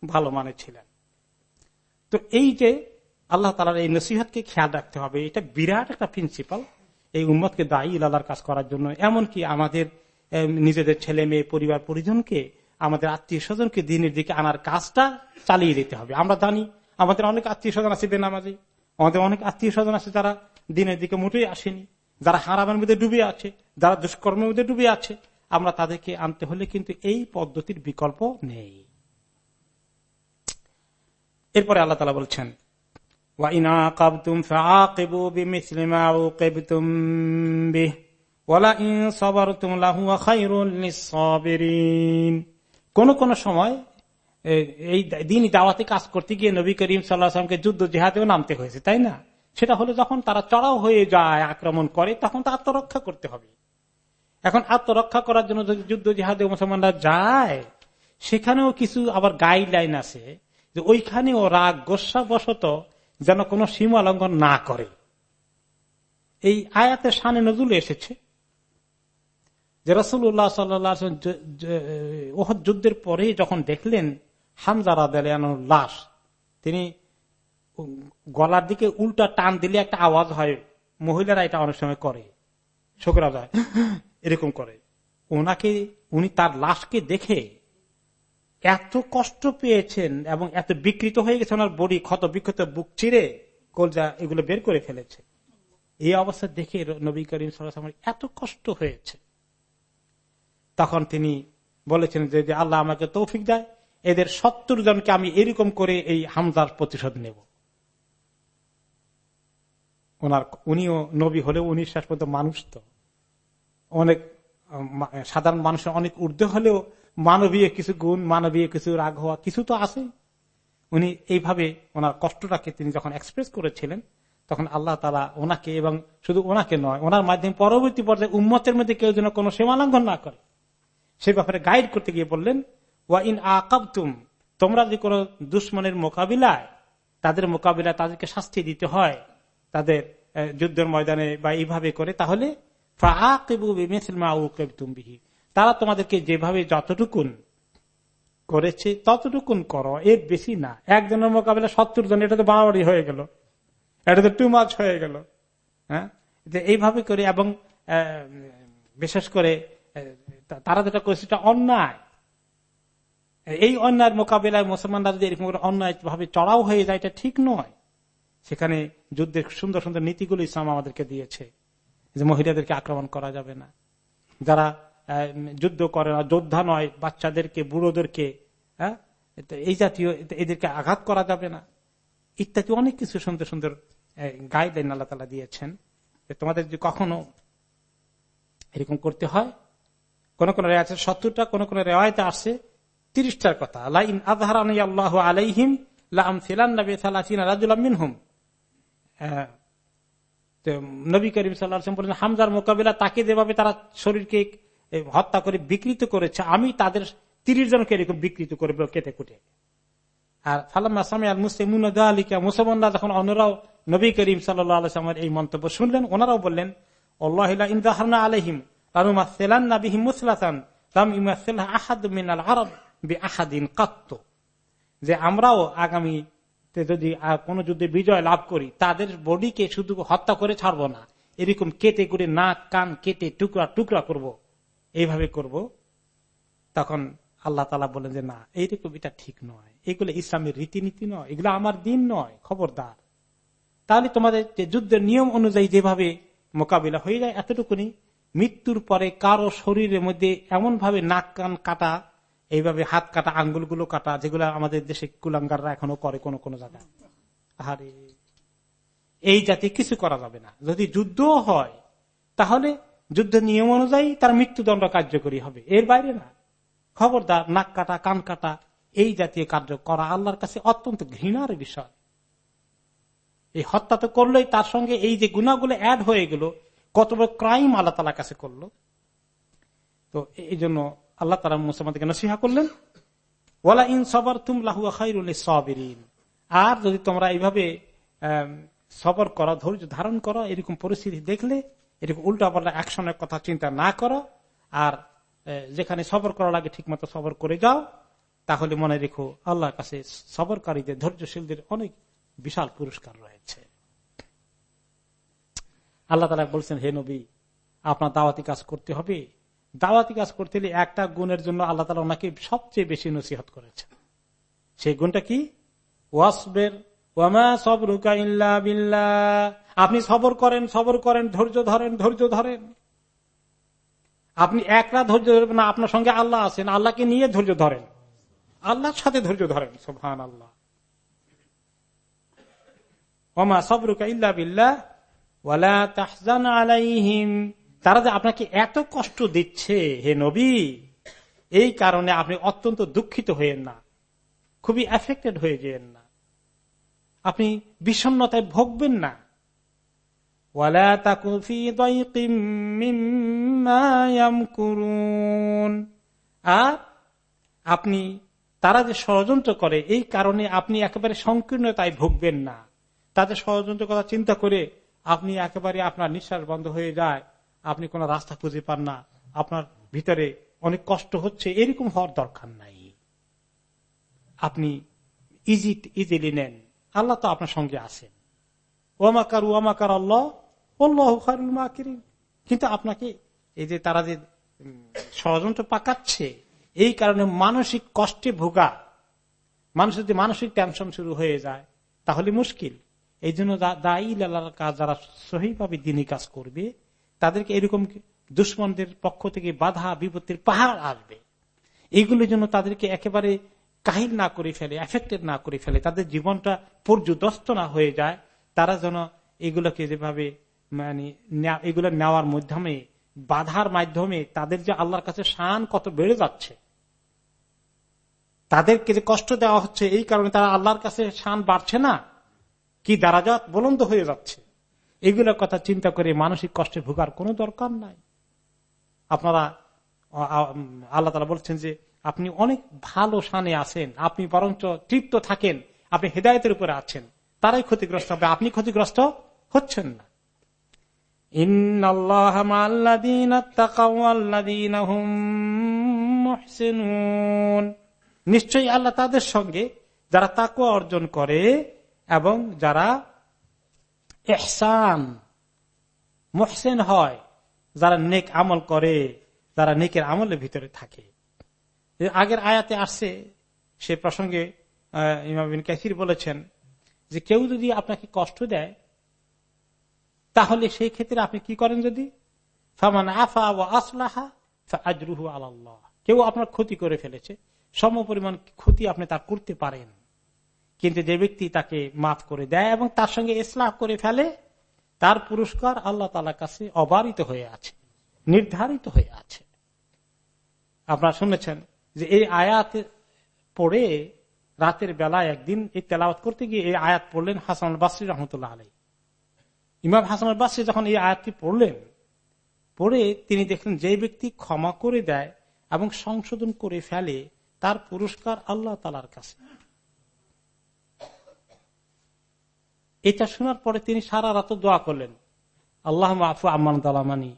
ভালো মানে ছিলেন। তো এই যে আল্লাহ তালার এই নসিহতকে খেয়াল রাখতে হবে, এটা বিরাট একটা প্রিন্সিপাল এই উম্মতকে দায়ী ইলাদার কাজ করার জন্য। এমনকি আমাদের নিজেদের ছেলে মেয়ে, পরিবার, পরিজনকে, আমাদের আত্মীয় স্বজনকে দিনের দিকে আনার কাজটা চালিয়ে দিতে হবে। আমরা জানি আমাদের অনেক আত্মীয় স্বজন আছে বেনামাজি, আমাদের অনেক আত্মীয় স্বজন আছে যারা দিনের দিকে মোটেই আসেনি, যারা হারামের মধ্যে ডুবে আছে, যারা দুষ্কর্মের মধ্যে ডুবে আছে। আমরা তাদেরকে আনতে হলে কিন্তু এই পদ্ধতির বিকল্প নেই। এরপরে আল্লাহ তালা বলছেন কোন কোন সময় এই দিন দাওয়াতে কাজ করতে গিয়ে নবী করিম সাল্লাহামকে যুদ্ধ জেহাদেও নামতে হয়েছে, তাই না? সেটা হলে যখন তারা চড়াও হয়ে যায় আক্রমণ করে, তখন তো আত্মরক্ষা করতে হবে। এখন আত্মরক্ষা করার জন্য যদি যুদ্ধ জেহাদে মুসলমানরা যায়, সেখানেও কিছু আবার গাইডলাইন আছে যে ওইখানেও রাগ গোসা যেন কোনো সীমা লঙ্ঘন না করে। এই আয়াতে সানে নজুল এসেছে যে রসুল্লাহ সাল্লাহ ওহদ যুদ্ধের পরে যখন দেখলেন দেলিয়ানোর লাশ, তিনি গলার দিকে উল্টা টান দিলে একটা আওয়াজ হয়, মহিলারা এটা অনেক সময় করে, শোকরা যায় এরকম করে। ওনাকে, উনি তার লাশকে দেখে এত কষ্ট পেয়েছেন এবং এত বিকৃত হয়ে গেছে ওনার বডি, ক্ষত বিক্ষত বুক চিরে কলজা এগুলো বের করে ফেলেছে। এই অবস্থা দেখে নবী করিম সাল্লাহ এত কষ্ট হয়েছে। তখন তিনি বলেছেন যে আল্লাহ আমাকে তৌফিক দেয়, এদের সত্তর জনকে আমি এরকম করে এই হামজার প্রতিশোধ নেব। ওনার, উনিও নবী হলেও উনি শেষ পর্যন্ত মানুষ তো। অনেক সাধারণ মানুষের অনেক ঊর্ধ্বে হলেও মানবীয় কিছু গুণ, মানবীয় কিছু রাগ হওয়া কিছু তো আছে উনি এইভাবে ওনার কষ্টটাকে তিনি যখন এক্সপ্রেস করেছিলেন, তখন আল্লাহ তালা ওনাকে এবং শুধু ওনাকে নয়, ওনার মাধ্যমে পরবর্তী পর্যায়ে উম্মতের মধ্যে কেউ যেন কোনো সীমালঙ্ঘন না করে, সে ব্যাপারে গাইড করতে গিয়ে বললেন, ওয়া ইন আকাবতুম, তোমরা যদি কোনো দুশ্মনের মোকাবিলায়, তাদের মোকাবিলায় তাদেরকে শাস্তি দিতে হয়, তাদের যুদ্ধের ময়দানে বা এইভাবে করে, তাহলে তারা তোমাদেরকে যেভাবে যতটুকুন করেছে, ততটুকুন করো। এর বেশি না। একজনের মোকাবিলা সত্তর জন, এটা তো বাড়াবাড়ি হয়ে গেল। এটা তো টু মাছ হয়ে গেল। হ্যাঁ? এইভাবে করে এবং বিশেষ করে তারা যেটা করেছে সেটা অন্যায়। এই অন্যায়ের মোকাবিলায় মুসলমানরা যদি এরকম অন্যায় ভাবে চড়াও হয়ে যায়, এটা ঠিক নয়। সেখানে যুদ্ধের সুন্দর সুন্দর নীতিগুলো ইসলাম আমাদেরকে দিয়েছে। যে মহিলাদেরকে আক্রমণ করা যাবে না। যারা যুদ্ধ করে না, যোদ্ধা নয়, বাচ্চাদেরকে, বুড়োদেরকে হ্যাঁ? এই জাতীয় এদেরকে আঘাত করা যাবে না। ইত্যাদি অনেক কিছু সুন্দর সুন্দর গাইডলাইন আল্লাহ তালা দিয়েছেন তোমাদের যদি কখনো এরকম করতে হয়। কোন কোন রেওয়াজ সত্তরটা, কোন কোন রেওয়ায়তে আসছে তিরিশটার কথা। লাইন আজহার আল্লাহ আলাইহিম লাম নবী করিম সাল্লাহ বলেন হামজার মোকাবিলা তাকে যেভাবে তারা শরীরকে হত্যা করে বিকৃত করেছে, আমি তাদের তিরিশ জনকে এরকম বিকৃত করে কেটে কুটে আর মুসলমানরা যখন অন্যরাও নবী করিম সাল্লামের এই মন্তব্য শুনলেন, ওনারাও বললেন, আল্লাহ ইন্দাহারনা আলহিম যে আমরাও আগামী যদি কোন যুদ্ধে বিজয় লাভ করি, তাদের বডিকে শুধু হত্যা করে ছাড়ব না। এরকম কেটে করে নাক, কান কেটে টুকরা টুকরা করব। এইভাবে করব। তখন আল্লাহ তালা বলেন যে, না, এইরকম এটা ঠিক নয়। এগুলো ইসলামের রীতিনীতি নয়। এগুলো আমার দিন নয়, খবরদার। তাহলে তোমাদের যুদ্ধের নিয়ম অনুযায়ী যেভাবে মোকাবিলা হয়ে যায়, এতটুকুনি। মৃত্যুর পরে কারও শরীরের মধ্যে এমন ভাবে নাক, কান কাটা এইভাবে হাত কাটা, আঙ্গুলগুলো কাটা, যেগুলো আমাদের দেশে কুলাঙ্গাররা এখনও করে কোন কোন জায়গায়। আরে এই জাতি কিছু করা যাবে না। যদি যুদ্ধ হয়, তাহলে যুদ্ধ নিয়ম অনুযায়ী তার মৃত্যুদণ্ড কার্যকরী হবে। এর বাইরে না। খবরদার, নাক কাটা, কান কাটা, এই জাতীয় কার্য করা আল্লাহর কাছে অত্যন্ত ঘৃণার বিষয়। এই হত্যা তো করলোই, তার সঙ্গে এই যে গুণাগুলো অ্যাড হয়ে গেল, কত বড় ক্রাইম আল্লাহ তালার কাছে করল। তো এই জন্য আল্লাহ তালা মুসলমানকে নসিহা করলেন ওলা ইন সবর তুম লাহুয়া আর যদি তোমরা এইভাবে সবর করো, ধৈর্য ধারণ করো, এরকম পরিস্থিতি দেখলে, এরকম উল্টা পাল্টা অ্যাকশনের কথা চিন্তা না করো, আর যেখানে সবর করা লাগে ঠিক মতো সবর করে যাও, তাহলে মনে রেখো আল্লাহর কাছে সবরকারীদের, ধৈর্যশীলদের অনেক বিশাল পুরস্কার রয়েছে। আল্লাহ তালা বলছেন, হে নবী, আপনার দাওয়াতি কাজ করতে হবে দাওয়াতি কাজ করতে হলে একটা গুণের জন্য আল্লাহ তালা ওনাকে সবচেয়ে বেশি নসিহত করেছে সেই গুণটা কি? ওয়াসবের সব রুকা ইল্লা বিল্লা আপনি সবর করেন সবর করেন, ধৈর্য ধরেন ধৈর্য ধরেন। আপনি একরা ধৈর্য ধরবেন না, আপনার সঙ্গে আল্লাহ আছেন, আল্লাহকে নিয়ে ধৈর্য ধরেন। আল্লাহর সাথে ধৈর্য ধরেন সোহান আল্লাহ ওমা সবরুকা ইল্লা বিল্লা ওয়ালা তাহজান আলাইহিম। তারা যে আপনাকে এত কষ্ট দিচ্ছে, হে নবী, এই কারণে আপনি অত্যন্ত দুঃখিত হয়েন না। খুবই এফেক্টেড হয়ে যেন না। আপনি বিষণ্নতায় ভোগবেন না। আর আপনি, তারা যে ষড়যন্ত্র করে, এই কারণে আপনি একেবারে সংকীর্ণতায় ভুগবেন না। তাদের ষড়যন্ত্র কথা চিন্তা করে আপনি একেবারে আপনার নিঃশ্বাস বন্ধ হয়ে যায়। আপনি কোন রাস্তা খুঁজে পান না, আপনার ভিতরে অনেক কষ্ট হচ্ছে, এরকম হওয়ার দরকার নাই। আপনি ইজি ইজিলি নেন। আল্লাহ তো আপনার সঙ্গে আছেন। ওমাকার ওয়ামাকার আল্লাহ? কিন্তু আপনাকে এই যে তারা যে ষড়যন্ত্র পাকাচ্ছে, এই কারণে মানসিক কষ্টে ভোগা, মানুষের যদি মানসিক টেনশন শুরু হয়ে যায়, তাহলে মুশকিল। এই জন্য দায়ী লালার কাজ যারা সহিভাবে দিনই কাজ করবে তাদেরকে এরকম দুশ্মনদের পক্ষ থেকে বাধা, বিপত্তির পাহাড় আসবে। এইগুলোর জন্য তাদেরকে একেবারে কাহিল না করে ফেলে এফেক্টেড না করে ফেলে। তাদের জীবনটা পর্যদস্ত না হয়ে যায়। তারা যেন এগুলোকে যেভাবে মানে এগুলো নেওয়ার মাধ্যমে, বাধার মাধ্যমে তাদের যে আল্লাহর কাছে শান কত বেড়ে যাচ্ছে। তাদেরকে যে কষ্ট দেওয়া হচ্ছে, এই কারণে তারা আল্লাহর কাছে শান বাড়ছে না। কি দারাজাত বলন্দ হয়ে যাচ্ছে। এগুলোর কথা চিন্তা করে মানসিক কষ্টে ভোগার কোনো দরকার নাই। আপনারা আল্লাহ তালা বলছেন যে, আপনি অনেক ভালো শানে আছেন, আপনি বরঞ্চ তৃপ্ত থাকেন, আপনি হেদায়তের উপরে আছেন, তারাই ক্ষতিগ্রস্ত হবে, আপনি ক্ষতিগ্রস্ত হচ্ছেন না। নিশ্চয়ই আল্লাহ তাদের সঙ্গে যারা তাকু অর্জন করে এবং যারা এহসান মহসেন হয় যারা নেক আমল করে, যারা নেকের আমলের ভিতরে থাকে। আগের আয়াতে আসছে, সে প্রসঙ্গে ইমাম কাসির বলেছেন যে কেউ যদি আপনাকে কষ্ট দেয়, তাহলে সেই ক্ষেত্রে আপনি কি করেন যদি? ফামান আফা ও আসলাহা আজরুহু আল্লাহ কেউ আপনার ক্ষতি করে ফেলেছে, সম পরিমাণ ক্ষতি আপনি তা করতে পারেন। কিন্তু যে ব্যক্তি তাকে মাফ করে দেয় এবং তার সঙ্গে ইসলাম করে ফেলে, তার পুরস্কার আল্লাহ তালার কাছে অবারিত হয়ে আছে, নির্ধারিত হয়ে আছে। আপনারা শুনেছেন যে এই আয়াত পড়ে রাতের বেলায় একদিন এই তেলাওয়াত করতে গিয়ে এই আয়াত পড়লেন হাসান বাসরি রহমতুল্লাহ আলাই ইমাম হাসান বাসরি যখন এই আয়াতটি পড়লেন, পড়ে তিনি দেখলেন যে ব্যক্তি ক্ষমা করে দেয় এবং সংশোধন করে ফেলে, তার পুরস্কার আল্লাহ তালার কাছে। এটা শোনার পরে তিনি সারা রাত দোয়া করলেন। আল্লাহ আফু আম্মান দালামানি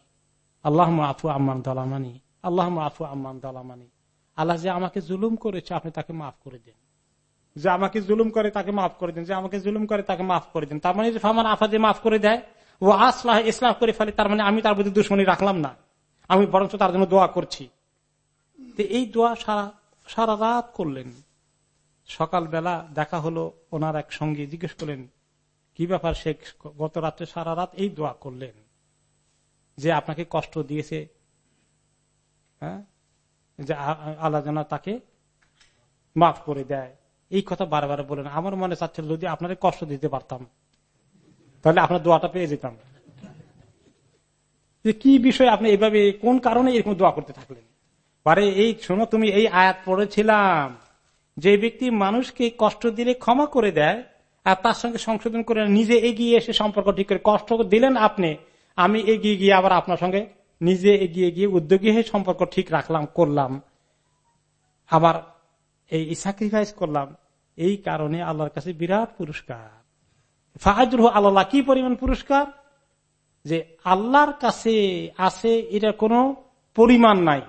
আল্লাহ আফু আম্মান দালামানি আল্লাহ আফু আম্মান দালামানি আল্লাহ যে আমাকে জুলুম করেছে, আপনি তাকে মাফ করে দেন। যে আমাকে জুলুম করে, তাকে মাফ করে দেন। যে আমাকে জুলুম করে, তাকে মাফ করে দেন। তার মানে ফামান আফা যে মাফ করে দেয়, ও আসলাহ ইসলাম করে ফেলে, তার মানে আমি তার প্রতি দুশ্মনী রাখলাম না। আমি বরঞ্চ তার জন্য দোয়া করছি। এই দোয়া সারা সারা রাত করলেন। সকালবেলা দেখা হলো ওনার এক সঙ্গে, জিজ্ঞেস করলেন কি ব্যাপার সে গত রাত্রে সারা রাত এই দোয়া করলেন? যে আপনাকে কষ্ট দিয়েছে। হ্যাঁ? আল্লাহ যেন তাকে মাফ করে দেয়। এই কথা বারবার বলেন। আমার মনে চাচ্ছিল যদি আপনাকে কষ্ট দিতে পারতাম, তাহলে আপনার দোয়াটা পেয়ে যেতাম। যে কি বিষয় আপনি এইভাবে কোন কারণে এরকম দোয়া করতে থাকলেন? পারে এই শোনো, তুমি এই আয়াত পড়েছিলাম। যে ব্যক্তি মানুষকে কষ্ট দিলে ক্ষমা করে দেয় আর তার সঙ্গে সংশোধন করে নিজে এগিয়ে এসে সম্পর্ক ঠিক করে কষ্ট দিলেন আপনি, আমি এগিয়ে গিয়ে আবার আপনার সঙ্গে নিজে এগিয়ে গিয়ে উদ্যোগী হয়ে সম্পর্ক ঠিক রাখলাম, করলাম। আবার এই স্যাক্রিফাইস করলাম, এই কারণে আল্লাহর কাছে বিরাট পুরস্কার। ফাহাজুর আল্লাহ কি পরিমাণ পুরস্কার? যে আল্লাহর কাছে আছে এটা কোনো পরিমাণ নাই।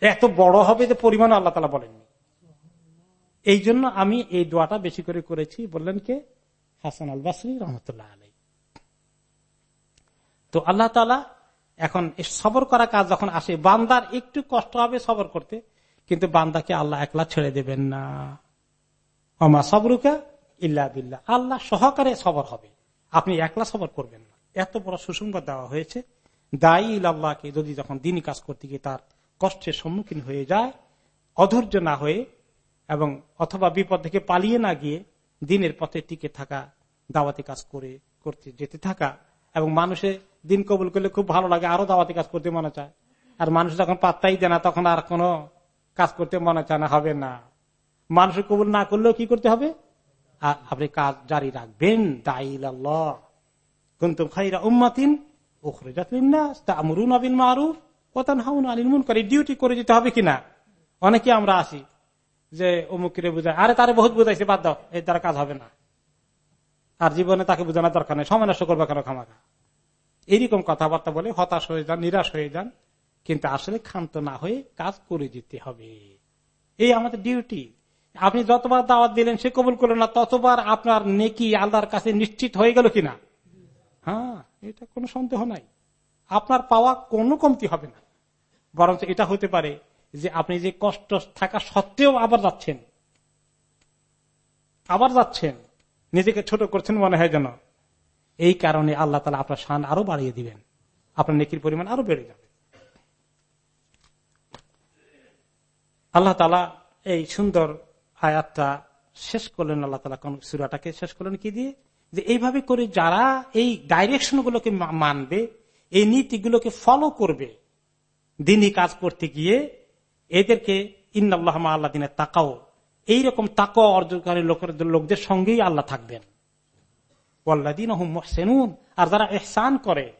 এত বড় হবে যে পরিমাণ আল্লাহ তালা বলেননি। এই জন্য আমি এই দোয়াটা বেশি করে করেছি। বললেন কে? হাসান আল বাসরি রহমতুল্লাহ আলাই তো আল্লাহ তালা এখন সবর করা কাজ যখন আসে, বান্দার একটু কষ্ট হবে সবর করতে, কিন্তু বান্দাকে আল্লাহ একলা ছেড়ে দেবেন না। অমা সবরুকা ইল্লা বিল্লা আল্লাহ সহকারে সবর হবে। আপনি একলা সবর করবেন না। এত বড় সুসংবাদ দেওয়া হয়েছে। দায়ী আল্লাহকে যদি যখন দিন কাজ করতে গিয়ে তার কষ্টের সম্মুখীন হয়ে যায়, অধৈর্য না হয়ে এবং অথবা বিপদ থেকে পালিয়ে না গিয়ে দিনের পথে টিকে থাকা, দাওয়াতি কাজ করে, করতে যেতে থাকা এবং মানুষের দিন কবুল করলে খুব ভালো লাগে, আরও দাওয়াতি কাজ করতে মনে চায়। আর মানুষ যখন পাত্তাই দেয় না, তখন আর কোনো কাজ করতে মনে চায় না, হবে না। মানুষের কবুল না করলেও কি করতে হবে? আপনি কাজ জারি রাখবেন। দাইল কিন্তু খাইরা উম্মাতিন ডিউটি করে যেতে হবে কিনা? অনেকে আমরা আসি যে অমুকিরে বুঝায়, আরে তারে বহুত বুঝাইছে, বাদ দাও এই দ্বারা কাজ হবে না। আর জীবনে তাকে বোঝানোর দরকার নেই, সময় নষ্ট করবে কেন খামাখা? এইরকম কথাবার্তা বলে হতাশ হয়ে যান, নিরাশ হয়ে যান, কিন্তু আসলে ক্ষান্ত না হয়ে কাজ করে যেতে হবে। এই আমাদের ডিউটি আপনি যতবার দাওয়াত দিলেন, সে কবুল করলেন না, ততবার আপনার নেকি আল্লাহর কাছে নিশ্চিত হয়ে গেল কিনা? হ্যাঁ এটা কোনো সন্দেহ নাই। আপনার পাওয়া কোনো কমতি হবে না। বরঞ্চ এটা হতে পারে যে আপনি যে কষ্ট থাকা সত্ত্বেও আবার যাচ্ছেন। আবার যাচ্ছেন। নিজেকে ছোট করছেন মনে হয় যেন। এই কারণে আল্লাহ তালা আপনার শান আরও বাড়িয়ে দিবেন। আপনার নেকির পরিমাণ আরও বেড়ে যাবে। আল্লাহ তালা এই সুন্দর আয়াতটা শেষ করলেন আল্লাহ তালা কোন সুরাটাকে শেষ করলেন কি দিয়ে? যে এইভাবে করে যারা এই ডাইরেকশন মানবে, এই নীতিগুলোকে ফলো করবে, দিনই কাজ করতে গিয়ে এদেরকে ইন্নআল্লাহ আল্লাহ দিনের তাকাও। এইরকম তাকে অর্জনকারী লোকের লোকদের সঙ্গেই আল্লাহ থাকবেন। মোহসেনুন। আর যারা এহসান করে,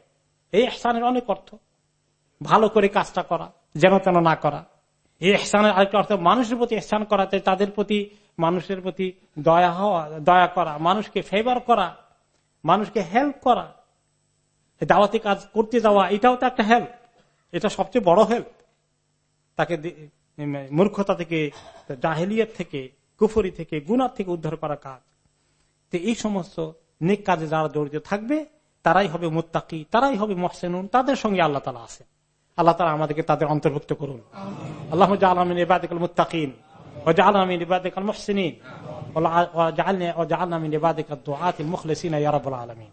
এই এহসানের অনেক অর্থ। ভালো করে কাজটা করা, যেন তেন না করা। এই এহসানের আরেকটা অর্থ, মানুষের প্রতি এহসান করাতে তাদের প্রতি, মানুষের প্রতি দয়া হওয়া, দয়া করা, মানুষকে ফেভার করা, মানুষকে হেল্প করা। দাওয়াতি কাজ করতে যাওয়া, এটাও তো একটা হেল্প এটা সবচেয়ে বড় হেল্প তাকে মূর্খতা থেকে, জাহেলিয়ত থেকে, কুফরি থেকে গুনার থেকে উদ্ধার করা কাজ। তো এই সমস্ত নেক কাজে যারা জড়িত থাকবে, তারাই হবে মুত্তাকি, তারাই হবে মহসেনুন, তাদের সঙ্গে আল্লাহ তালা আছে আল্লাহ তালা আমাদেরকে তাদের অন্তর্ভুক্ত করুন। আল্লাহ আলমিন ইবাদিকাল মুত্তাকিন ইবাদিকাল মহসিন জালনা মিন ইবাদিকাল দুআতিল মুখলিসিন ইয়া রাব্বুল আলামিন।